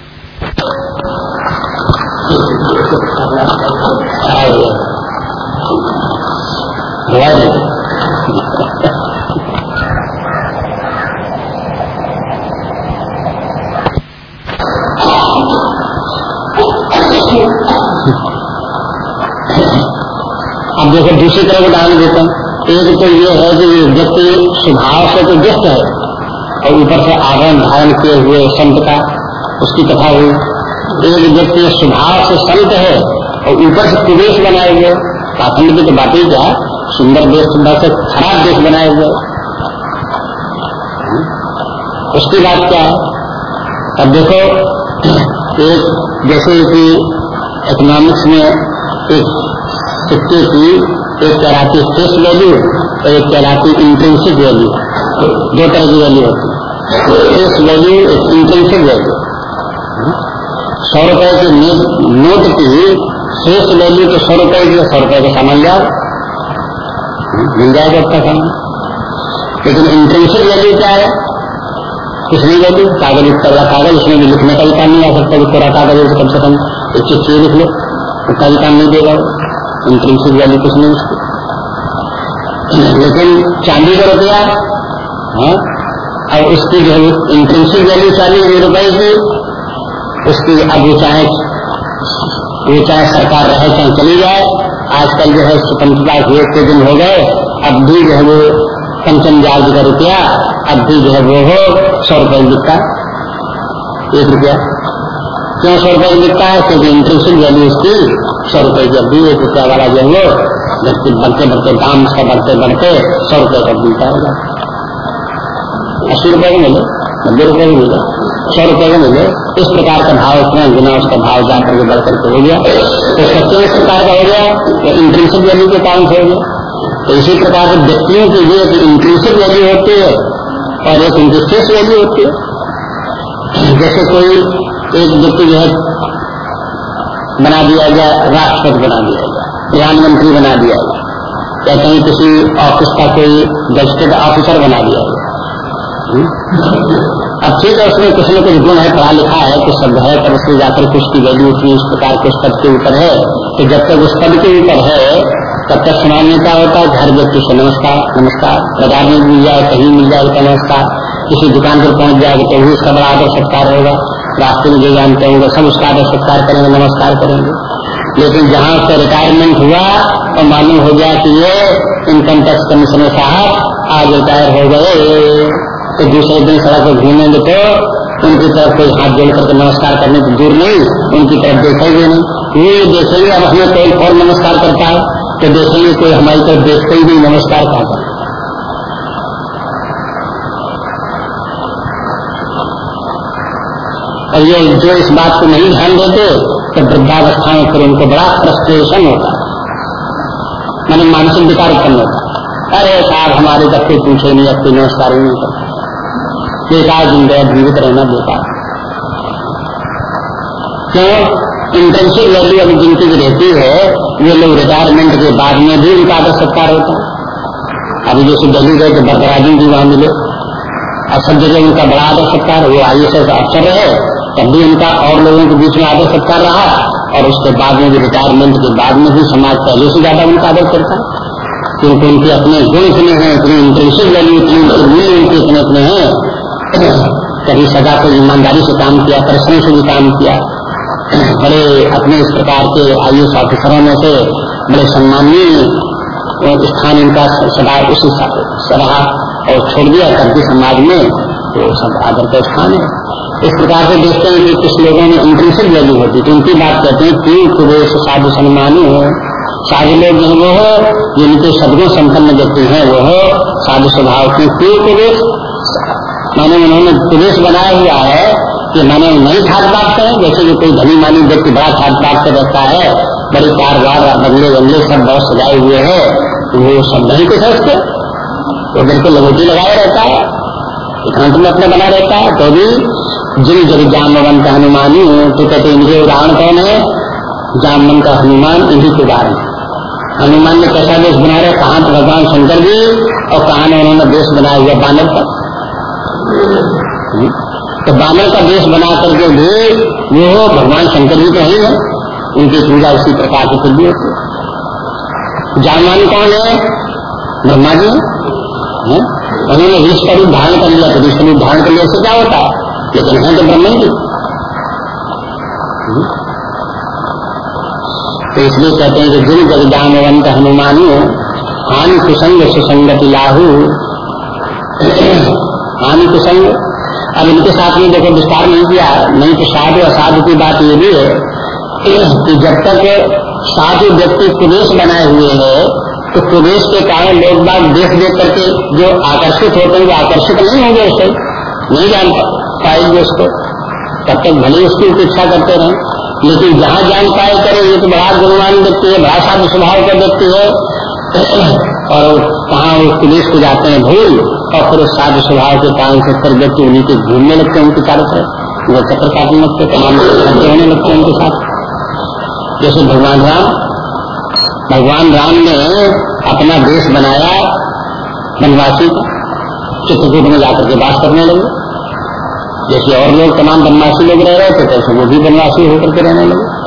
[SPEAKER 1] अब देखो, दूसरी तरफ़ उदाहरण देते हैं। एक तो ये है कि व्यक्ति स्वभाव से तो व्यस्त है, और ऊपर से आवरण धारण किए हुए संत का उसकी कथा हुई। एक व्यक्ति स्वभाव से संत है, और ऊपर से प्रवेश बनाए हुए। पाखंड की तो बात ही क्या सुंदर देश, सुंदर से खराब देश बनाए हुए। उसकी बात क्या है? अब देखो, एक जैसे कि इकोनॉमिक्स में एक सिक्के की एक कहलाती फेस वैल्यू और एक कहलाती इंटेंसिव वैल्यू दो तरह की वैल्यू होती है। फेस वैल्यू एक इंटेंसिव वैल्यू सौ रुपए के नोट की फेस वैल्यू तो सौ रुपए की सौ रुपए का सामान जाओ मिल जाएगा उसका सामान लेकिन इंटेंसिव वैल्यू क्या है? कुछ नहीं वैल्यू कागज़ इतना बड़ा कागज़, उसमें भी लिखने का भी काम नहीं आ सकता। पूरा कागज़ कम से कम एक चिट्ठी लिख लो। उसका भी काम नहीं देगा इंट्रेंसिक वैल्यू कुछ नहीं उसकी। लेकिन चांदी का रुपया हाँ? अब उसकी जो है इंट्रेंसिक वैल्यू चालीस रुपए की, उसकी अब वो चाहे वो चाहे सरकार रहे चाहे चली जाए आजकल जो है स्वतंत्रता के दिन हो गए, अब भी जो है वो पंचम जार्ज का रुपया, अब भी जो है वो हो, सौ रुपए बिकता एक रुपया। क्यों सौ रुपए बिकता है? क्योंकि इंट्रेंसिक वैल्यू उसकी सौ रुपए की अभी एक रुपया वाला जो है बढ़ते बढ़ते बढ़ते, दाम से बढ़ते बढ़ते सौ रुपए का मिलता है अस्सी रुपए का मिले, नब्बे रुपए का मिले। सौ रुपए का मिले इस प्रकार का भाव इतना गुना उसका भाव जाकर के बढ़ करके हो गया। तो सत्य इस प्रकार का हो गया इंक्रीसिव वैल्यू के कारण से हो गया। तो इसी प्रकार से व्यक्तियों के लिए एक इंक्रीसिव वैल्यू होती है और एक इंक्रीसिव वैल्यू होती है। जैसे कोई एक व्यक्ति जो है बना दिया गया, राष्ट्रपति बना दिया गया, प्रधानमंत्री बना दिया गया, या कहीं किसी ऑफ़िस का कोई गजटेड ऑफिसर बना दिया गया? अब ठीक है, उसमें कुछ न कुछ गुण है, पढ़ा लिखा है, कुछ शब्द है तब उसमें जाकर कुछ की वैल्यू उतनी इस प्रकार के पद के ऊपर है। तो जब तक उस पद के ऊपर है, तब तक समान्यता होता है, घर व्यक्ति से नमस्कार नमस्कार। बाज़ार में मिल जाए, कहीं मिल जाए तो नमस्कार। किसी दुकान पर पहुँच जाएगा तो भी उसका बड़ा आदर सत्कार होगा। रास्ते में जो जानते होंगे, सब उसका आदर सत्कार करेंगे, नमस्कार करेंगे। लेकिन जहाँ उसका रिटायरमेंट हुआ तो मालूम हो गया कि ये इनकम टैक्स कमिश्नर साहब आज रिटायर हो गए। तो दूसरे दिन सड़क पर घूमेंगे तो उनकी तरफ़ कोई हाथ जोड़ करके नमस्कार करने की दूर नहीं, उनकी तरफ़ देखेंगे नहीं। ये देखेंगे अब हमें कोई और नमस्कार करता है तो देखेंगे कोई हमारी तरफ़ देखते ही नहीं नमस्कार करता और ये जो इस बात को नहीं ध्यान देते तो वृद्धावस्था में फिर उनको बड़ा फ्रस्ट्रेशन होता माने मानसिक विकार उत्पन्न होता अरे साहब, हमारे तक कोई पूछे नहीं, अब कोई नमस्कार नहीं करता। बेकार ज़िंदगी जीवित रहना बेकार। क्यों इंटेंसिव वैल्यू अभी जिनकी की रहती है, ये लोग रिटायरमेंट के बाद में भी उनका आदर सत्कार होता है। अभी जैसे दिल्ली गए तो बरदराजन जी वहाँ मिले। और सब जगह उनका बड़ा आदर सत्कार, वो आई एस अफसर रहे, तब भी उनका और लोगों के बीच में आदर सत्कार रहा, और उसके बाद में भी रिटायरमेंट के बाद में भी समाज पहले से ज़्यादा उनका आदर करता है। क्योंकि उनके अपने गुण इतने हैं, इतनी इंटर्नशिप वैल्यू इतनी मूल्य उनके इतने इतने हैं कभी सदा को ईमानदारी से काम किया, परिश्रम से भी काम किया। बड़े अपने इस प्रकार के आयु ऑफिसरों में से बड़े सम्माननीय स्थान इनका सदा उसी सलाह और छोड़ दिया करके समाज में तो सब आदर का स्थान है। इस प्रकार से देखते हैं कि कुछ लोगों में इंटेंसिव वैल्यू होती है। उनकी बात कहते हैं तीन प्रवेश साधु सम्मानी हो? साधु लोग जो वो हो, जिनके सदगुण संपन्न व्यक्ति हैं, वो हो, साधु स्वभाव की तीन प्रवेश माने उन्होंने प्रवेश बनाया हुआ है कि मैंने नहीं ठाक बात करें। जैसे कि कोई धनी मानी व्यक्ति बड़ा बात से रहता है, बड़ी कार बार बंगले बंगले सब बहुत सजाए हुए हैं तो वो सब नहीं कुछ सकते वो बिल्कुल लगोटी लगाया रहता है। एकांत में अपने बना रहता है। तो भी जिन जब जामवन का हनुमानी तो कहते इनके उदाहरण कौन है? जामवन का हनुमान इन्हीं के उदाहरण हनुमान ने कैसा देश बनाया, कहा तो भगवान शंकर जी, और कहा ने उन्होंने देश बनाया हुआ बानर पर। तो बानर का देश बना करके भी वो भगवान शंकर जी तो ही है उनकी पूजा उसी प्रकार की फिर होती है। जानमान कौन है? ब्रह्मा जी। उन्होंने विश्व का रूप धारण कर लिया तो विश्व रूप धारण कर लिया से क्या होता है? लेकिन है तो ब्रह्म जी। तो इसलिए कहते हैं कि जिन जगदानवंत हनुमानी हानि कुसंग सुसंगति लाहू। हानि कुसंग अब इनके साथ में देखो, विस्तार नहीं किया। नहीं तो साधु असाधु की बात ये भी है कि जब तक साधु व्यक्ति प्रवेश बनाए हुए हैं तो प्रवेश के कारण लोग बाग देख देख करके जो आकर्षित होते हैं, वो आकर्षित नहीं होंगे उससे नहीं जान पाएँगे उसको। तब तक भले उसकी उपेक्षा करते रहे। लेकिन जहाँ जान पाए करे, ये तो बड़ा गुणवान व्यक्ति है, बड़ा साधु स्वभाव का व्यक्ति है। और कहा उस प्रदेश को जाते हैं भूल, और फिर उस साधु स्वभाव के कारण से फिर व्यक्ति उन्हीं के घूमने लगते हैं उनके चारों से वो चक्कर काटने लगते तमाम होने लगते हैं उनके साथ। जैसे भगवान राम भगवान राम ने अपना देश बनाया वनवासी चित्रकूट में जाकर के बात करने लगे। जैसे और लोग, तमाम वनवासी लोग रह रहे थे तैसे वो भी बनवासी होकर के रहने लगे।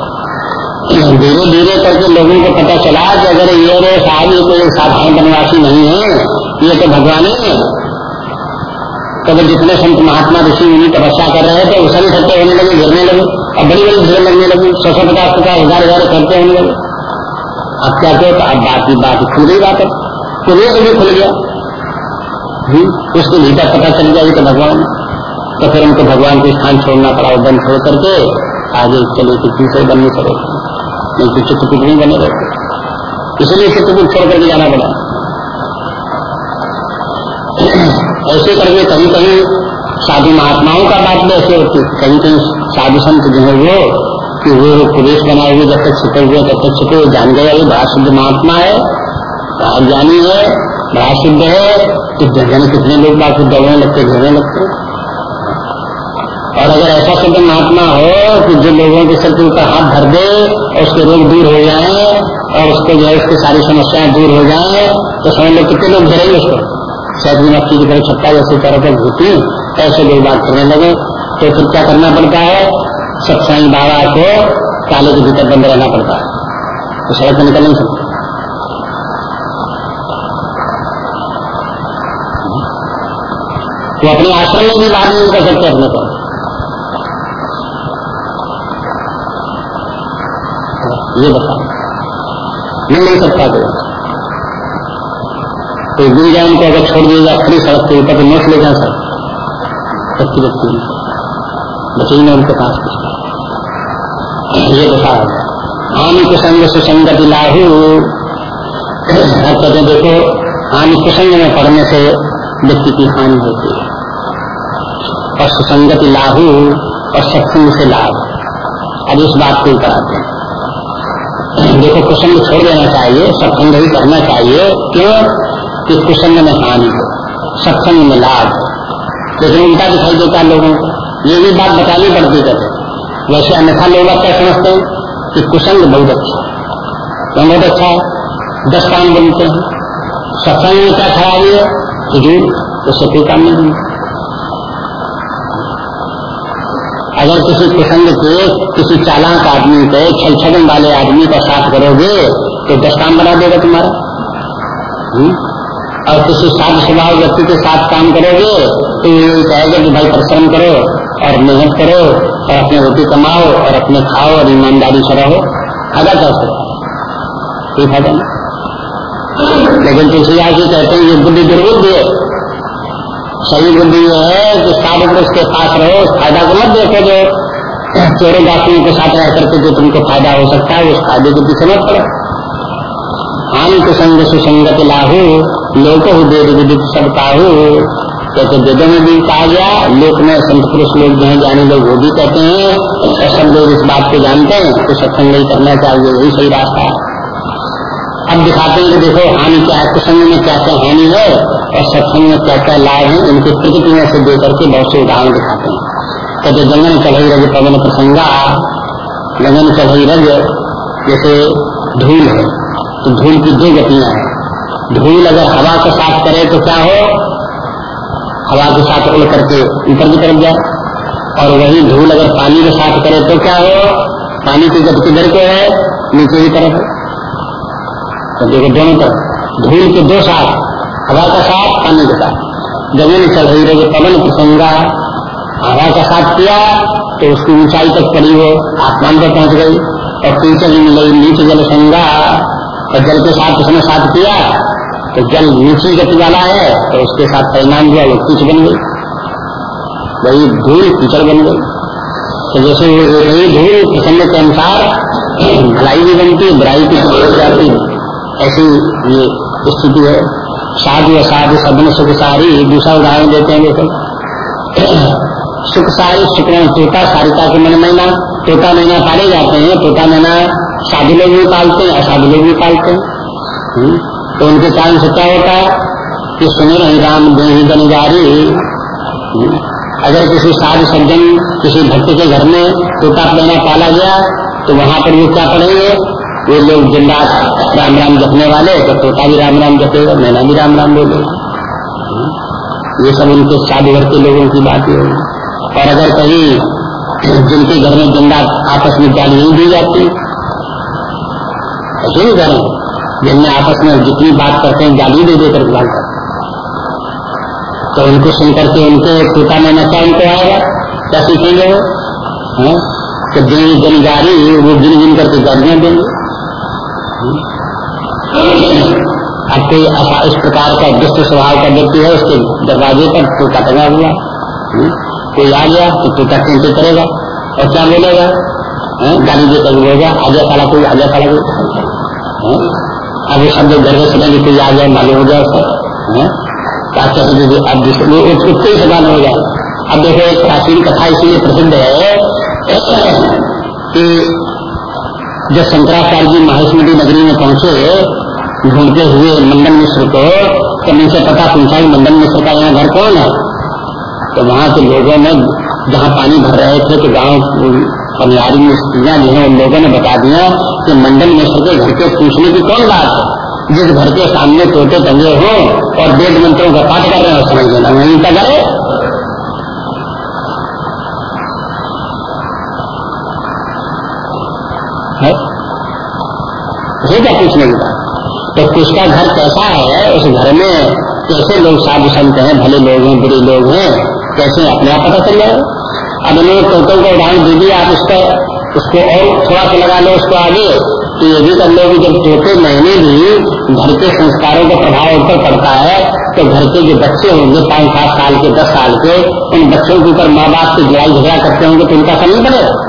[SPEAKER 1] धीरे धीरे करके लोगों को पता चला कि अगर ये रे साहब ये कोई साधारण बनवासी नहीं है ये तो भगवान ही है। कभी तो जितने संत महात्मा ऋषि मुनि तपस्या कर रहे थे उसे भी खर्चे होने लगे गिरने लगे और बड़ी बड़ी भीड़ लगने लगी सौ सौ पचास पचास हज़ार हज़ार खर्चे होने लगे। अब क्या कहो तो अब बात की बात खुल गई बात है खुले से भी खुल गया। हम्म, उसको भीतर पता चल गया तो भगवान। तो फिर उनको भगवान को स्थान छोड़ना पड़ा वो बंद छोड़ करके आगे चले कि तीसरे बनने पड़े नहीं तो चित्रकूट नहीं बने रहते। इसलिए चित्रकूट छोड़ करके जाना पड़ा। ऐसे करके कभी कभी साधु महात्माओं का बात भी ऐसे होती कहीं कहीं साधु संत जो है वो, कि वो प्रदेश बनाए हुए जब तक छिपे हुए तब तक छिपे जान गया, ये बड़ा शुद्ध महात्मा है बड़ा ज्ञानी है बड़ा शुद्ध है। तो जगह कितने लोग बात दौड़ने लगते घूमने लगते और अगर ऐसा शुद्ध महात्मा हो कि जो लोगों के सिर के हाथ धर दे और उसके रोग दूर हो जाए और उसको जो है, उसकी सारी समस्याएँ दूर हो जाए तो समझ लो कितने लोग घेरेंगे उसको। सैकड़ी मक्खी की तरह छप्पा जैसे तरह पर घूटी ऐसे लोग बात करने लगे। तो फिर क्या करना पड़ता है? सत्साई बाबा को काले के भीतर बंद रहना पड़ता है। तो सड़क पर निकल नहीं सकते तो अपने आश्रम में भी बात नहीं कर सकते अपने को ये बता। मिल नहीं सकता कोई तो मिल जाए उनको अगर छोड़ जाए खड़ी सड़क के ऊपर तो नोट ले जाए, सर। सबकी व्यक्ति बचे ने उनके पास ये बता। हानि कुसंग सुसंगत लाहू। कहते देखो हानि कुसंग में पढ़ने से व्यक्ति की हानि होती है। और सुसंगति लाहू और सत्संग से लाभ। अब इस बात को कराते हैं। देखो, कुसंग छोड़ देना चाहिए, सत्संग ही करना चाहिए, क्यों? कि कुसंग में हानि हो, सत्संग में लाभ लेकिन उल्टा दिखाई देता है लोगों को। ये भी बात बतानी पड़ती कहते वैसे अन्यथा लोग क्या समझते हैं? कि कुसंग बहुत अच्छा है। बहुत अच्छा है? दस काम बनते हैं। सत्संग में क्या खराबी है? कि उससे कोई काम नहीं बनता अगर किसी प्रसंग के किसी चालाक आदमी को छल छगन वाले आदमी का साथ करोगे तो दस काम बना देगा तुम्हारा हुँ? हम्म? और किसी साध स्वभाव व्यक्ति के साथ काम करोगे तो ये कहेगा कि भाई परिश्रम करो और मेहनत करो और अपने रोटी कमाओ और अपने खाओ और ईमानदारी से रहो फ़ायदा कर सकता कोई फ़ायदा लेकिन तुलसीदास जी कहते हैं, ये बुद्धि दुर्बुद्धि है सही बुद्धि ये है कि साधु पुरुष के पास रहो फ़ायदा को मत देखो जो चोरों दासियों के साथ रह करके जो तुमको फ़ायदा हो सकता है, उस फ़ायदे के पीछे मत पड़ो। हानि कुसंग सुसंगत लाहू, लोक वेद विदित सब काहू कहते, वेदों में भी कहा गया, लोक में संत पुरुष लोग जो है जाने लोग वो भी कहते हैं। और सब लोग इस बात को जानते हैं तो सत्संग करना चाहिए, यही सही रास्ता है। अब दिखाते हैं कि देखो, हानि क्या है, कुसंग में क्या क्या हानि है, और सत्संग में क्या क्या लाभ है उनकी प्रकृति में से दे करके बहुत से उदाहरण दिखाते हैं। कहते जंगन चढ़ई रज पवन प्रसंगा जंगन चढ़ई रज, जैसे धूल है तो धूल की दो गतियाँ हैं। धूल अगर हवा को साफ़ करे तो क्या हो? हवा के साथ उड़ करके ऊपर की तरफ़ जाए। और वही धूल अगर पानी के साथ करे तो क्या हो? पानी की गति किधर को है? नीचे की तरफ़। तो देखो दोनों तरफ़, धूल के दो साथ, हवा का साथ, पानी के साथ। ज़मीन चल रही रही पवन प्रसंगा हवा का साथ किया तो उसकी ऊंचाई तक पड़ी हो आसमान पर पहुँच गई। और पीछे मिली नीचे जल संगा और जल के साथ उसने साथ किया तो जल नीचे गति वाला है तो उसके साथ परिणाम हुआ, वो कीच बन गई। वही धूल कीचड़ बन गई। तो जैसे वही धूल प्रसन्न के अनुसार, भलाई भी बनती बुराई की जाती ऐसी ये स्थिति है। साधु असाधु सबन सुख सारी दूसरा उदाहरण देते हैं देखो। सुख सारी सुख तोता सारिता के मन महीना तोता महीना पाले जाते हैं। तोता महीना साधु लोग भी पालते हैं असाधु लोग भी पालते हैं। हम्म, तो उनके कारण से क्या होता है कि सुने रही राम देही गनजारी हम्म, अगर किसी साधु सज्जन किसी भक्त के घर में तोता महीना पाला गया तो वहाँ पर वो क्या पढ़ेंगे? वो लोग दिन रात राम राम जपने वाले तो तोता भी राम राम जपेगा, मैना भी राम राम बोलेगा। ये सब उनके साधु घर के लोगों की बात है और अगर कहीं जिनके घर में दिन रात आपस में गाली नहीं दी जाती, ऐसे भी घर जिनमें आपस में जितनी बात करते हैं गाली दे देकर बात करते तो उनको सुन करके उनके पिता में नशा उनको आएगा? क्या सीखेंगे वो? तो दिन दिन गाड़ी वो गिन गिन करके गालियाँ देंगे। अब कोई इस प्रकार का दुष्ट स्वभाव का व्यक्ति है, उसके दरवाजे पर टूटा टंगा हुआ। हम्म? कोई आ गया तो टूटा चिंते करेगा, और क्या बोलेगा? गाली देकर बोलेगा आजा खड़ा कोई आजा खड़ा कोई। अब वो शब्द घर में सुनेंगे कोई आ जाए मालूम हो जाए अब उत्ते ही समान हो जाए अब देखो, एक प्राचीन कथा इसीलिए प्रसिद्ध है कि जब शंकराचार्य जी महेशमती नगरी में पहुँचे, ढूंढते हुए मंडन मिश्र को तो उनसे पता पूछा कि मंडन मिश्र का यहाँ घर कौन है? तो वहाँ के लोगों ने, जहाँ पानी भर रहे थे तो गाँव पनियारी में स्त्रियाँ जो है, उन लोगों ने बता दिया कि मंडन मिश्र के घर के पूछने की कौन बात है? जिस घर के सामने तोते टंगे हो और वेद मंत्रों का पाठ कर रहे हो, समझ लेना, वहीं का घर है है क्या पूछने की बात तो किसका घर कैसा है, उस घर में कैसे लोग साधु संत हैं, भले लोग हैं, बुरे लोग हैं, कैसे अपने आप पता चल जाए अब उन्होंने तोतों का उदाहरण दे दिया, आप उसका उसको और थोड़ा सा लगा लो उसको आगे तो ये भी कर लो कि जब छोटे महीने भी घर के संस्कारों का प्रभाव ऊपर पड़ता है तो घर के जो बच्चे होंगे, पाँच सात साल के, दस साल के, उन बच्चों के ऊपर माँ बाप से लड़ाई झगड़ा करते होंगे तो उनका समय पड़ेगा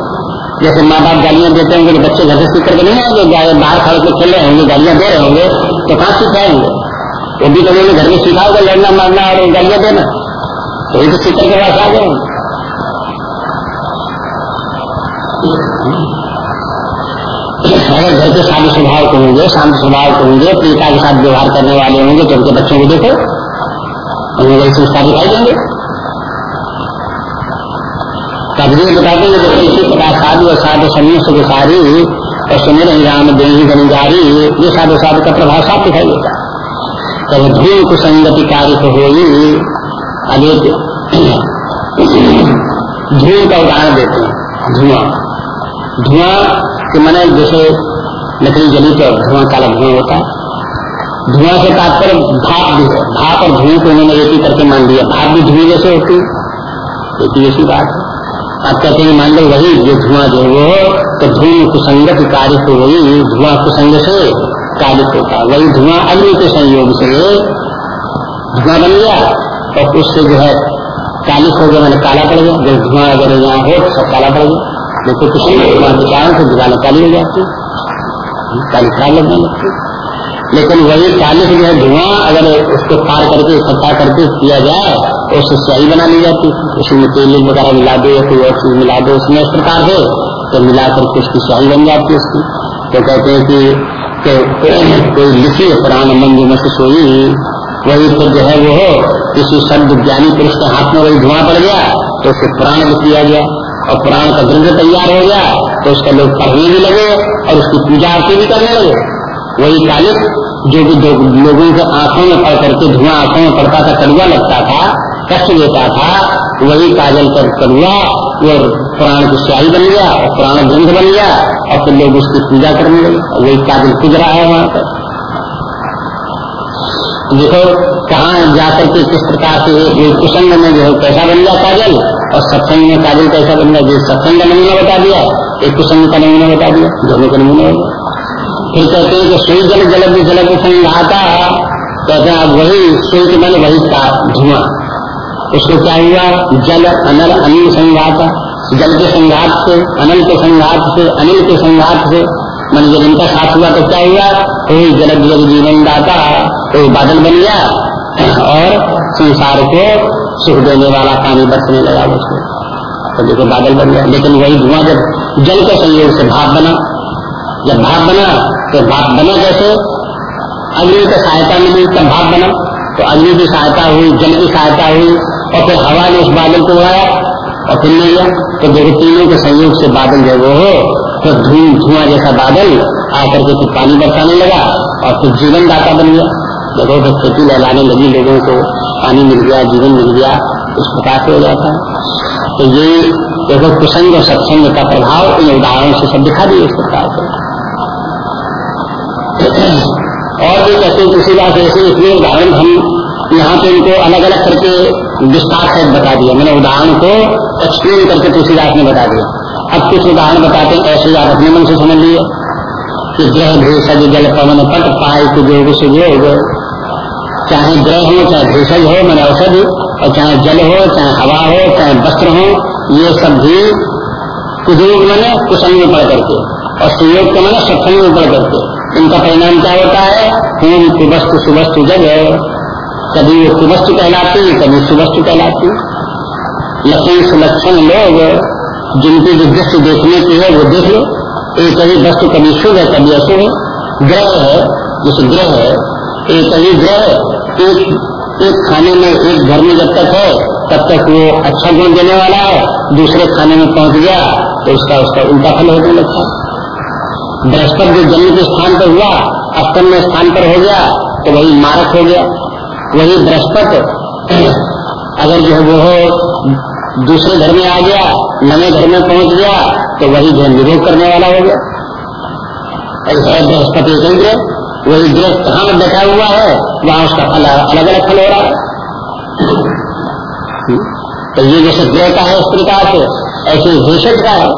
[SPEAKER 1] जैसे माँ बाप गालियाँ देते होंगे तो बच्चे घर से सीख करके नहीं आएँगे बाहर खड़े के खेल रहे होंगे, गालियाँ दे रहे होंगे तो कहाँ सिखाएँगे वो भी कभी घर में सीखा होगा, लड़ना, मारना और गालियाँ देना। तो वही तो सीख करके पास आ गए। अगर घर के साधु स्वभाव के होंगे, शांत स्वभाव के होंगे, प्रियता के साथ व्यवहार करने वाले होंगे तो उनके बच्चों को देखो। उन्हें संस्कार दिखाई देंगे। कबीर बताते हैं जैसे इसी प्रकार साधु और साधु सुख सारी और सुने रही राम देही गणिजारी ये साधु साधु का प्रभाव साफ़ दिखाई देता है। तब धूल कुसंगति कार्य को हो अनेक धूल का उदाहरण देते हैं। धुआँ। धुआँ के मैंने जैसे लकड़ी जली तो धुआँ, काला धुआँ होता है। धुआँ से तात्पर्य भाप भी है। भाप और धुएँ को उन्होंने एक ही करके मान लिया। भाप भी धुएँ जैसे होती है। एक ही ऐसी बात है। आप कहते हैं मान लो वही जो धुआँ जो वो तो धूम कुसंगत कार्य को वही धुआँ कुसंग से कार्य होता वही धुआँ अग्नि के संयोग से धुआँ बन गया और उससे जो है कालिक हो गया, मैंने काला पड़ गया। जब धुआँ अगर यहाँ हो तो सब काला पड़ गया। देखो कुछ धुआँ के कारण से दुकान काली हो जाती काली खराब लगने लगती लेकिन वही चालीस जो है धुआँ, अगर उसको पार करके इकट्ठा करके किया जाए तो उससे स्याही बना ली जाती। उसमें तेल वगैरह मिला दो या कोई और चीज़ मिला दो, उसमें इस प्रकार से तो मिला करके उसकी स्याही बन जाती है उसकी। तो कहते हैं कि कोई लिखी पुराण मंदिर में से सोई, वही फिर जो है वो किसी शब्द ज्ञानी पुरुष के हाथ में वही धुआँ पड़ गया तो उसको पुराण लिख दिया गया। और पुराण का ग्रंथ तैयार हो गया तो उसका लोग पढ़ने भी लगे, और उसकी पूजा आरती भी करने लगे। वही कालिक जो भी लोगों के आँखों में पड़ करके धुआँ आँखों में पड़ता था, कड़ुआ लगता था, कष्ट देता था, वही काजल कर कड़ुआ वो पुराण की स्याही बन गया और पुराण ग्रंथ बन गया और फिर लोग उसकी पूजा करने लगे वही काजल खुज रहा है वहाँ पर। देखो, कहाँ जाकर के किस प्रकार से कुसंग में जो है कैसा बन गया काजल और सत्संग में काजल कैसा बन गया सत्संग का नमूना बता दिया, एक कुसंग का नमूना बता दिया, दोनों का नमूना हो गया। फिर कहते हैं कि सुई जल जल जल संघाता कहते हैं, अब वही सुई के मैंने वही धुआँ। उसको क्या हुआ? जल अनल अनिल संघाता। जल के संघात से, अनल के संघात से, अनिल के संघात से। मन जब इनका साथ हुआ तो क्या हुआ? कोई जल जल जीवन दाता, कोई बादल बन गया और संसार को सुख देने वाला पानी बरसने लगा उसको। तो देखो, बादल बन गया। लेकिन वही धुआँ जब जल के संयोग से भाप बना जब भाप बना तो भाप बना कैसे अग्नि की सहायता मिली, तब भाप बना। तो अग्नि की सहायता हुई, जल की सहायता हुई, और फिर हवा ने उस बादल को उड़ाया, और फिर नहीं गया तो देखो, तीनों के संयोग से बादल जब वो हो तो धुआँ धुआँ जैसा बादल आकर के फिर पानी बरसाने लगा, और फिर जीवन दाता बन गया। देखो, फिर खेती लहलाने लगी लोगों को, पानी मिल गया, जीवन मिल गया, इस प्रकार से हो जाता है। तो ये देखो, कुसंग और सत्संग का प्रभाव इन उदाहरणों से सब दिखा दिए इस प्रकार से। और भी कहते हैं तुलसीदास ऐसे इसलिए उदाहरण हम यहाँ पे इनको अलग अलग करके विस्तार से बता दिया। मैंने उदाहरण को एक्सप्लेन करके तुलसीदास ने बता दिया। अब कुछ उदाहरण बताते हैं, ऐसे आप अपने मन से समझ लिए। कि ग्रह भेषज जल पवन पट पाए कुयोग सुयोग चाहे ग्रह हो, चाहे भेषज हो, मैंने औषधि, और चाहे जल हो, चाहे हवा हो, चाहे वस्त्र हो, ये सब भी कुयोग मैंने कुसंग में पढ़ करके। और सुयोग के मैंने सत्संग में पढ़ करके। इनका परिणाम क्या होता है? पूर्ण कुवस्तु सुवस्तु जगह कभी वो कुवस्तु कहलाती है कभी सुवस्तु कहलाती। लक्षण सुलक्षण लोग, जिनकी जो दृष्टि देखने की है, वो देख लो। एक कभी वस्तु कभी शुभ है, कभी अशुभ है। ग्रह है जैसे ग्रह है। एक कभी ग्रह एक एक खाने में, एक घर में जब तक है, तब तक वो अच्छा गुण देने वाला है। दूसरे खाने में पहुँच गया तो उसका उसका उल्टा फल होने लगता है। बृहस्पति जो जन्म के स्थान पर हुआ अष्टम में स्थान पर हो गया तो वही मारक हो गया। वही बृहस्पति अगर जो वो हो दूसरे घर में आ गया नवे घर में पहुँच गया तो वही जो निरोध करने वाला हो गया। बृहस्पति ग्रह वही ग्रह कहाँ में बैठा हुआ है, वहाँ उसका फल अलग अलग फल हो रहा है। तो ये जैसे ग्रह का है इस प्रकार से, ऐसे भेषज का है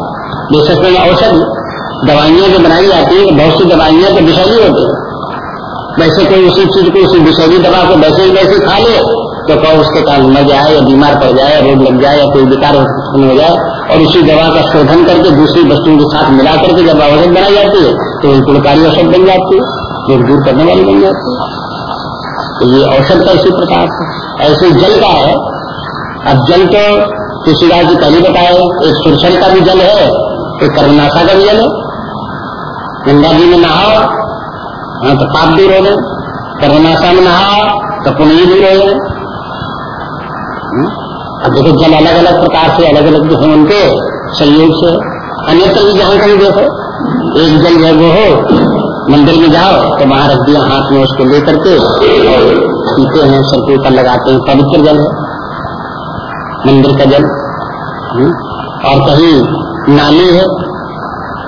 [SPEAKER 1] औषधि दवाइयाँ जो बनाई जाती है, बहुत सी दवाइयाँ तो विषैली होती है। वैसे कोई उसी चीज़ को, उसी विषैली दवा को वैसे ही वैसे खा ले तो कहो उसके कारण मर जाए या बीमार पड़ जाए, रोग लग जाए या कोई विकार हो जाए, और उसी दवा का शोधन करके दूसरी वस्तुओं के साथ मिला करके जब औषध बनाई जाती है तो वही गुणकारी औषध बन जाती है, रोग दूर करने वाली बन जाती है। तो ये औषध का इसी प्रकार ऐसे जल का है। अब जल तो तुलसीदास जी पहले बताए, एक सुरसर का भी जल है, एक करुणाशा का भी जल है। गंगा जी में नहाओ हाँ तो पाप दूर हो गए कर्मनाशा में नहाओ तो पुण्य दूर हो गए हम्म? अब देखो जल अलग अलग प्रकार से अलग अलग जो है उनके संयोग से अन्यत्र भी जहाँ कहीं देखो, एक जल जब वो हो, मंदिर में जाओ तो वहाँ रख दिया हाथ में उसको लेकर के पीते हैं सर के ऊपर लगाते हैं, पवित्र जल है, मंदिर का जल हम्म? और कहीं नाली है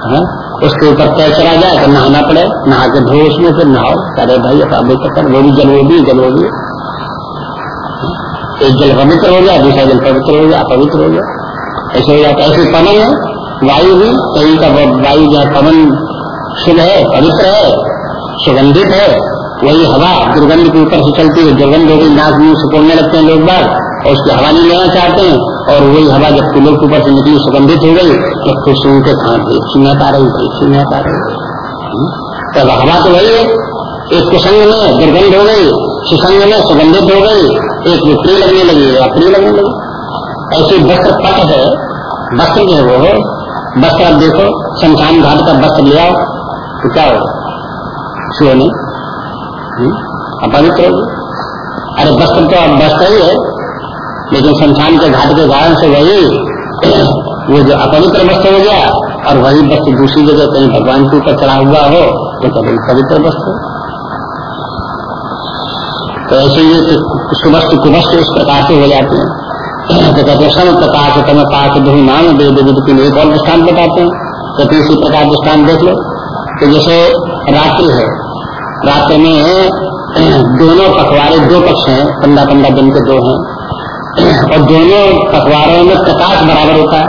[SPEAKER 1] हाँ? उसके ऊपर तय चला जाए तो नहाना पड़े, नहा के धो उसमें, फिर नहाओ। अरे भाई, अब चक्कर वो भी जल भी जल भी एक जल पवित्र हो गया, दूसरा जल पवित्र हो गया अपवित्र हो गया। ऐसे हो जाता ऐसे पवन है, वायु भी, कहीं का वायु जो पवन शुभ है, पवित्र है, सुगंधित है, वही हवा दुर्गंध के ऊपर से चलती है, दुर्गंध होगी नाक मुँह से पोड़ने लगते हैं लोग बाग। और उसकी हवा नहीं लेना चाहते हैं। और वही हवा जब फूलों के ऊपर से निकली सुगंधित हो गई तो फिर सुन के खाते सुनाता रही थी सुनाता रही। तब हवा तो वही एक कुसंग में दुर्गंध हो गई, सुसंग में सुगंधित हो गई, एक विप्रिय लगने लगी अप्रिय लगने लगी। ऐसे वस्त्र पट है। वस्त्र जो है वो, वस्त्र आप देखो, शमशान घाट का वस्त्र ले आओ। तो क्या हो? सोने अपवित्र होगी अरे वस्त्र तो अब वस्त्र ही है। लेकिन शमशान के घाट के कारण से वही वो जो अपवित्र वस्त्र हो गया, और वही वस्त्र दूसरी जगह कहीं भगवान के ऊपर चढ़ा हुआ हो तो कभी पवित्र वस्त्र तो ऐसे ये सुवस्त कुवस्त इस प्रकार से हो जाते हैं। तो कहते हैं सम प्रकाश तम पाठ धुन नाम दे दे की एक और दृष्टान बताते हैं। तो इसी प्रकार दृष्टान देख लो। तो जैसे रात्रि है, रात्रि में दोनों पखवारे दो पक्ष हैं पंद्रह पंद्रह दिन के दो हैं। और दोनों पखवारों में प्रकाश बराबर होता है।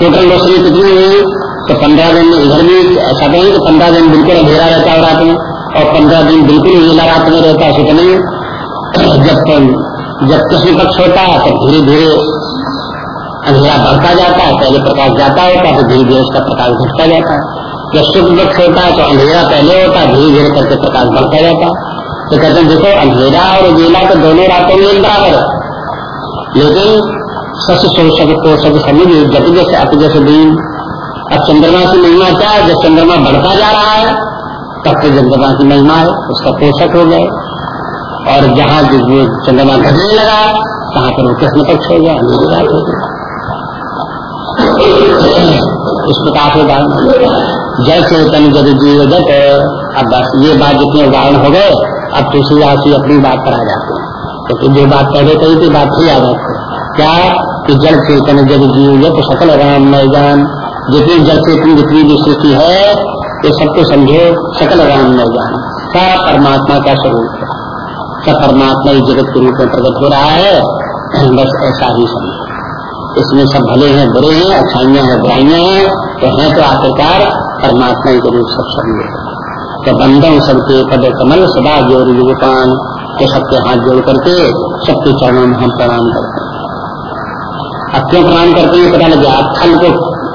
[SPEAKER 1] टोटल रोशनी कितनी हुई तो पंद्रह दिन इधर भी ऐसा नहीं कि पंद्रह दिन बिल्कुल अंधेरा रहता है रात में, और पंद्रह दिन बिल्कुल उजला रात में रहता है तो नहीं जब जब कृष्ण पक्ष होता है तो धीरे धीरे अंधेरा बढ़ता जाता है, पहले प्रकाश जाता होता है तो धीरे धीरे उसका प्रकाश घटता जाता है। जब शुभ पक्ष होता है तो अंधेरा पहले होता है धीरे धीरे करके प्रकाश बढ़ता जाता है। तो कहते हैं, देखो, अंधेरा और उजेला तो दोनों रातों में बराबर है। लेकिन सच सोचक को सब समझ जब जैसे अप जैसे दिन, अब चंद्रमा की महिमा क्या है? जब चंद्रमा बढ़ता जा रहा है, तब तो चंद्रमा की महिमा है, उसका पोषक हो गए और जहाँ चंद्रमा घटने लगा, वहाँ पर वो कृष्ण पक्ष हो गया अंधेरी रात हो गई इस प्रकार से जय चेतन जब जीव जत अब बस ये बात जितने उदाहरण हो गए, अब तुलसीदास जी अपनी बात पर आ जाते हैं। तो जो बात पहले कही थी बात फिर याद रखो क्या कि जल चेतन जब जीव जत सकल राम मैदान, जितनी जल चेतन जितनी भी सृष्टि है, ये सबको समझो, सकल राम मैदान। सब परमात्मा का स्वरूप है। सब परमात्मा इस जगत के रूप में प्रकट हो रहा है, बस ऐसा ही समझो। इसमें सब भले हैं, बुरे हैं, अच्छाइयाँ हैं, बुराइयाँ हैं तो हैं तो आखिरकार परमात्मा के रूप सब सब तो बंधन सबके पद कमल, सदा ज़ोर युवकान तो सबके हाथ जोड़ करके सबके चरणों में हम प्रणाम करते हैं। अब क्यों प्रणाम करते हैं? पता लगे आप खल को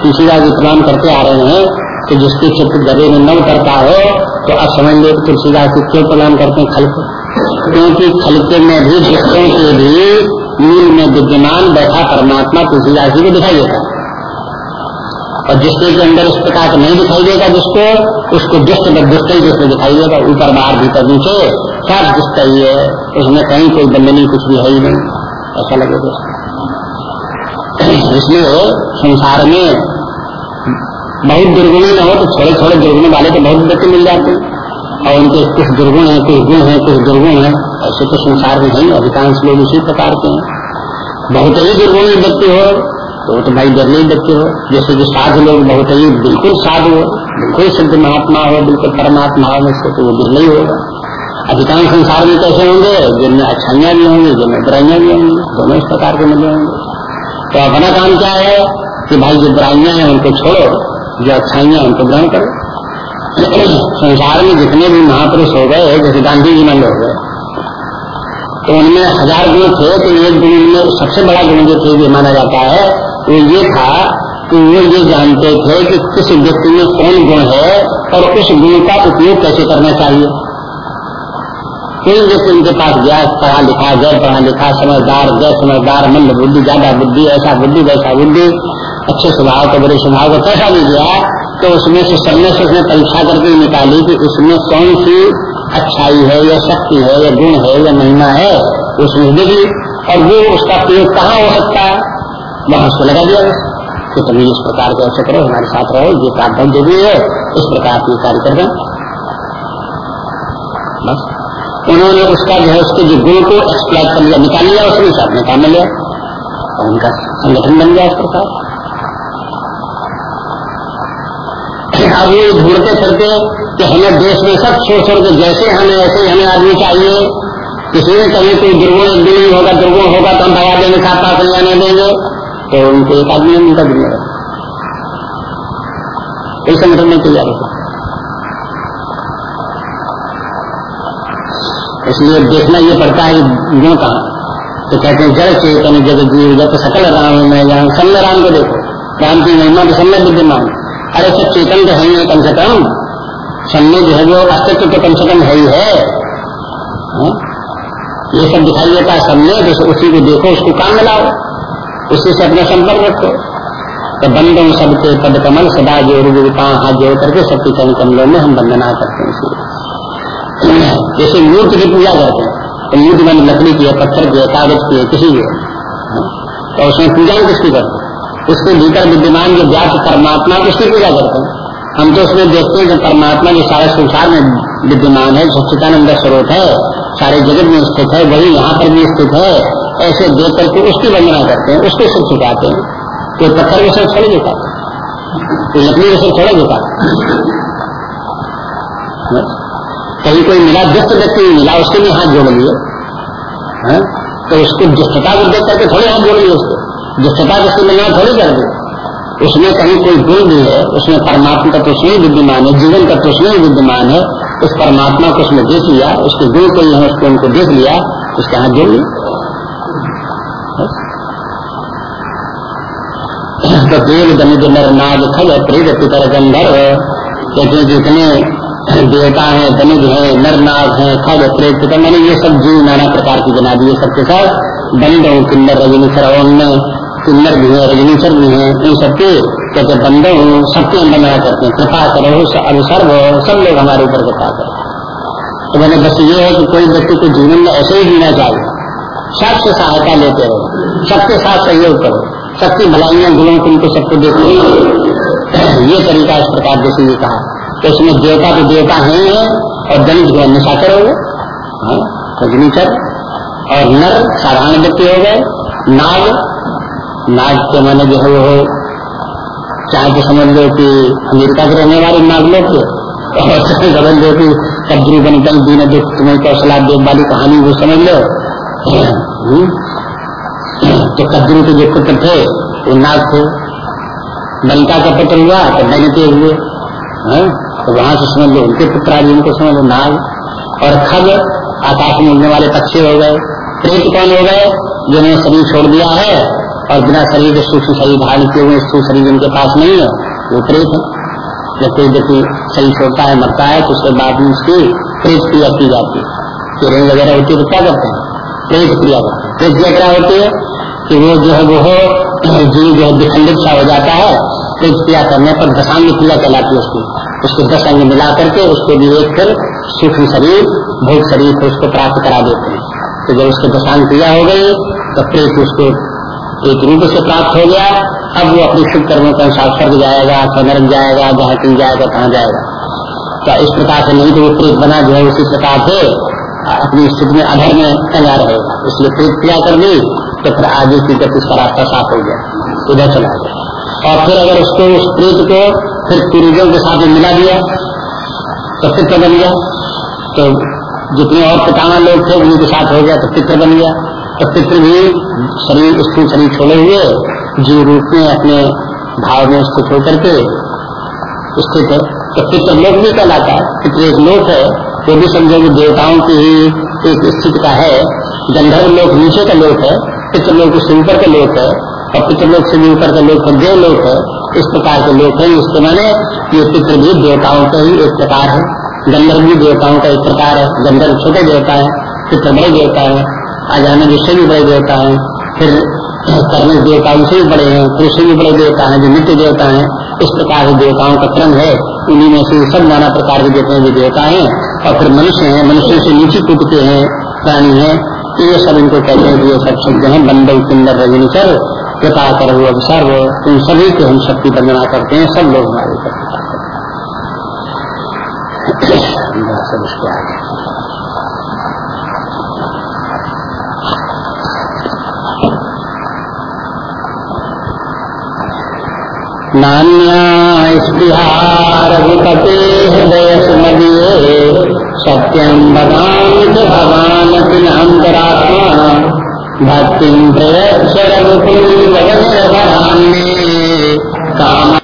[SPEAKER 1] तुलसीदास जी प्रणाम करते आ रहे हैं तो जिसके चित्र गले में न उतरता हो तो अब समझ लो तुलसीदास जी क्यों प्रणाम करते हैं खल को? क्योंकि खलके में भी दुष्टों के भी मूल में विद्यमान बैठा परमात्मा तुलसीदास जी को दिखाई देता और जिसके के अंदर इस प्रकार का नहीं दिखाई देगा जिसको, उसको दुष्ट दुष्ट ही जिसमें दिखाई देगा, ऊपर बाहर भीतर नीचे, सब दुष्ट ही है, उसमें कहीं कोई बंदनी कुछ भी है ही नहीं। ऐसा लगेगा इसलिए संसार में बहुत दुर्गुणी न हो तो थोड़े थोड़े दुर्गुण वाले तो बहुत व्यक्ति मिल जाते हैं। और उनके कुछ दुर्गुण है, कुछ गुण है, कुछ दुर्गुण है, ऐसे तो संसार में नहीं अधिकांश लोग उसी प्रकार के हैं। बहुत ही दुर्गुणी व्यक्ति हो तो वो तो भाई डरने व्यक्ति हो। जैसे कि साधु लोग बहुत ही बिल्कुल साधु हो। बिल्कुल सिद्ध महात्मा हो, बिल्कुल परमात्मा हो से तो वो दुर्लभ ही होगा। अधिकांश संसार में कैसे होंगे, जिनमें अच्छाइयाँ भी होंगी, जिनमें बुराइयाँ भी होंगी, दोनों इस प्रकार के मिले होंगे। तो अपना काम क्या है कि भाई जो बुराइयाँ हैं, उनको छोड़ो, जो अच्छाइयाँ उनको ग्रहण करो। संसार में जितने भी महापुरुष हो गए, जैसे गांधी जी मान हो गए तो उनमें हज़ार गुण थे तो एक गुण में सबसे बड़ा गुण जो थे, जो माना जाता है वो ये था कि वो ये जानते थे कि किस व्यक्ति में कौन गुण है और उस गुण का उपयोग कैसे करना चाहिए। कोई व्यक्ति उनके पास गया, पढ़ा लिखा, गैर पढ़ा लिखा, समझदार, गैर समझदार, मंद बुद्धि, ज़्यादा बुद्धि, ऐसा बुद्धि, वैसा बुद्धि, अच्छे स्वभाव का, बुरे स्वभाव का कैसा भी गया तो उसमें से सबने से उसने परीक्षा करके निकाली कि उसमें कौन सी अच्छाई है या शक्ति है या गुण है या महिमा है, उसमें देखी, और वो उसका प्रयोग कहाँ हो सकता है? वहाँ उसको लगा दिया कि तुम इस प्रकार के ऐसे करो, हमारे साथ रहो, ये प्रार्थना जो भी है, इस प्रकार अपने कार्य कर रहे बस। उन्होंने उसका जो है, उसके जो गुण को एक्सप्लाइट कर लिया निकाल लिया, उसने अपने काम लिया। और उनका संगठन बन गया इस प्रकार। अब ये ढूंढते फिरते कि हमें देश में सब छोड़ छोड़ के जैसे हमें ऐसे हमें आदमी चाहिए। किसी ने कभी कोई दुर्गुण नहीं होगा, दुर्गुण होगा तो हम भगा देंगे पास जाने देंगे। तो उनको एक आदमी उनका दुनिया कोई संगठन नहीं तैयार होगा इसलिए देखना ये पड़ता है गुण कहा तो कहते हैं, जड़ चेतन जग जीव जब सकल राम, में यहाँ सब राम को देखो। राम की महिमा तो सब में विद्यमान अरे सब चेतन तो है कम से कम। सब जो है वो अस्तित्व तो कम से कम है ही है। हाँ? ये सब दिखाई देता है सबने तो उसी को देखो, उसको काम मिलाओ उसी से अपना संपर्क रखो। तो बंदों सबके पद कमल सदा जोड़ गुरुता हाथ जोड़ करके सबके चरण कमलों में हम वंदना करते हैं जैसे मूर्ति की पूजा करते हैं तो मूर्ति मैंने लकड़ी की है, पत्थर की है, कागज़ की है, किसी की तो उसमें पूजा किसकी करते हैं? उसके भीतर विद्यमान जो व्यास परमात्मा उसकी पूजा करते हैं। हम तो उसमें देखते हैं कि परमात्मा जो सारे संसार में विद्यमान है सच्चिदानंद स्वरूप है, सारे जगत में स्थित है, वही यहाँ पर भी स्थित है। ऐसे देख करके उसकी वंदना करते हैं, उसके सिर झुकाते हैं, कोई पत्थर के सिर थोड़े झुकाते कोई लकड़ी के सिर थोड़े झुकाते कहीं कोई मिला, दुष्ट व्यक्ति मिला, उसके भी हाथ जोड़ लिए तो उसको दुष्टता को देख करके थोड़े हाथ जोड़ लिए उसको। दुष्टता को मिलना थोड़ी कर दी उसमें कहीं कोई गुण भी है, उसमें परमात्मा का उसमें विद्यमान है, जीवन का उसमें विद्यमान है, उस परमात्मा को उसने देख लिया, उसके गुण को उसको उनको देख लिया, उसके हाथ जोड़ लिया तो देव दमित नर नाग खग प्रेत पितर गंधर्व कहते जितने देवता हैं दमित है नर नाग हैं, खग, प्रेत पितर मैंने ये सब जीव नाना प्रकार की बना दिए सबके साथ बंद हूँ किन्नर रजनी सरवन में किन्नर भी है रजनीश्वर भी है, इन सबके कहते बंदे हूँ सबके हम बना करते हैं कृपा करो अनुसर्व, सब लोग हमारे ऊपर कृपा करो। तो मैंने बस ये है कि कोई व्यक्ति को जीवन में ऐसे ही जीना चाहिए। सबसे सहायता लेते रहो, सबके साथ सहयोग करो। सबकी भलाइयाँ गुणों को उनको सबको देखो ये तरीका इस प्रकार जैसे ये कहा। तो इसमें देवता तो देवता है ही, और दलित जो निशाचर हो गए। रजनीचर और नर साधारण व्यक्ति हो गए। नाग नाग के माने जो है वो चाहे तो समझ लो कि अमेरिका के रहने वाले नाग लोग थे, और समझ लो कि कब्रू बन गई दीन दुख, तुम्हें कौशला देव वाली कहानी वो समझ लो। हम्म। तो कद्रू के जो पुत्र थे, वो नाग थे। लंका का पुत्र हुआ तो दैनते हुए। हाँ? तो वहाँ से समझ लो, उनके पुत्र आज उनको समझ लो, नाग। और खग आकाश में उड़ने वाले पक्षी हो गए। प्रेत कौन हो गए, जिन्होंने शरीर छोड़ दिया है, और बिना शरीर के सूक्ष्म शरीर धारण किए हुए स्थूल शरीर जिनके पास नहीं है, वो प्रेत है। जब कोई व्यक्ति शरीर छोड़ता है, मरता है तो उसके बाद में उसकी प्रेत क्रिया की जाती है। किरण वगैरह होती है तो क्या करते हैं? प्रेत क्रिया करते हैं। प्रेत क्रिया क्या होती है? कि वो जो है, वो जीव जो है विखंडित सा हो जाता है प्रेत क्रिया करने पर दशांग क्रिया कहलाती है उसकी। उसको दस अंग मिला करके उसको भी एक फिर सूक्ष्म शरीर भोग शरीर को उसको प्राप्त करा देते हैं। तो जब उसके दशांग क्रिया हो गई तो प्रेत उसको एक रूप से प्राप्त हो गया। अब वो अपने शुभ कर्मों के अनुसार स्वर्ग जाएगा नरक जाएगा, जहाँ कहीं जाएगा, कहाँ जाएगा। तो इस प्रकार से नहीं तो वो प्रेत बना जो है, उसी प्रकार से अपनी स्थिति में, अधर में तैयार रहेगा। इसलिए प्रेत क्रिया कर दी तो फिर आगे की गति उसका रास्ता साफ़ हो गया, उधर चला गया। और फिर अगर उसको उस प्रेत को फिर पूर्वजों के साथ मिला दिया तो पित्र बन गया? तो जितने और पितामा लोग थे उनके साथ हो गया तो पित्र बन गया। तो पितृ भी शरीर स्थूल शरीर छोड़े हुए, जीव रूप में अपने भाव में उसको छोड़ करके स्थित है तो पितृ लोक भी कहलाता है पित्र एक लोक है, वो भी समझो कि देवताओं की ही एक स्थिति का है। गंधर्व लोक नीचे का लोक है पितृलोक ऊपर का लोक है, और पितृलोक से ऊपर का लोक देव लोक है, इस प्रकार के लोक है इसके माने ये पितृ भी देवताओं का ही एक प्रकार है। गंधर्व भी देवताओं का एक प्रकार है, गंधर्व छोटे देवता है, पितृ बड़े देवता है आ जाने जिससे भी बड़े देवता है, फिर कर्म देवता उनसे भी बड़े हैं, पुरुष भी बड़े देवता है, जो नित्य देवता है, इस प्रकार के देवताओं का क्रम है। उन्हीं में से सब नाना प्रकार के भी देवता है, और फिर मनुष्य है, मनुष्य से नीचे के हैं, प्राणी हैं ये सब इनको कहते हैं ये सब शब्द हैं बंदल सुंदर रजनीचर कृपा कर अवसर तुम सभी को हम सबकी वंदना करते हैं, सब लोग हमारे सब उसके आगे। नान्या स्पृहारघुपते हृदय सुमदीये सत्यम बदाम भगवान किलांतरात्मा भक्ति प्रयक्ष रघुकुल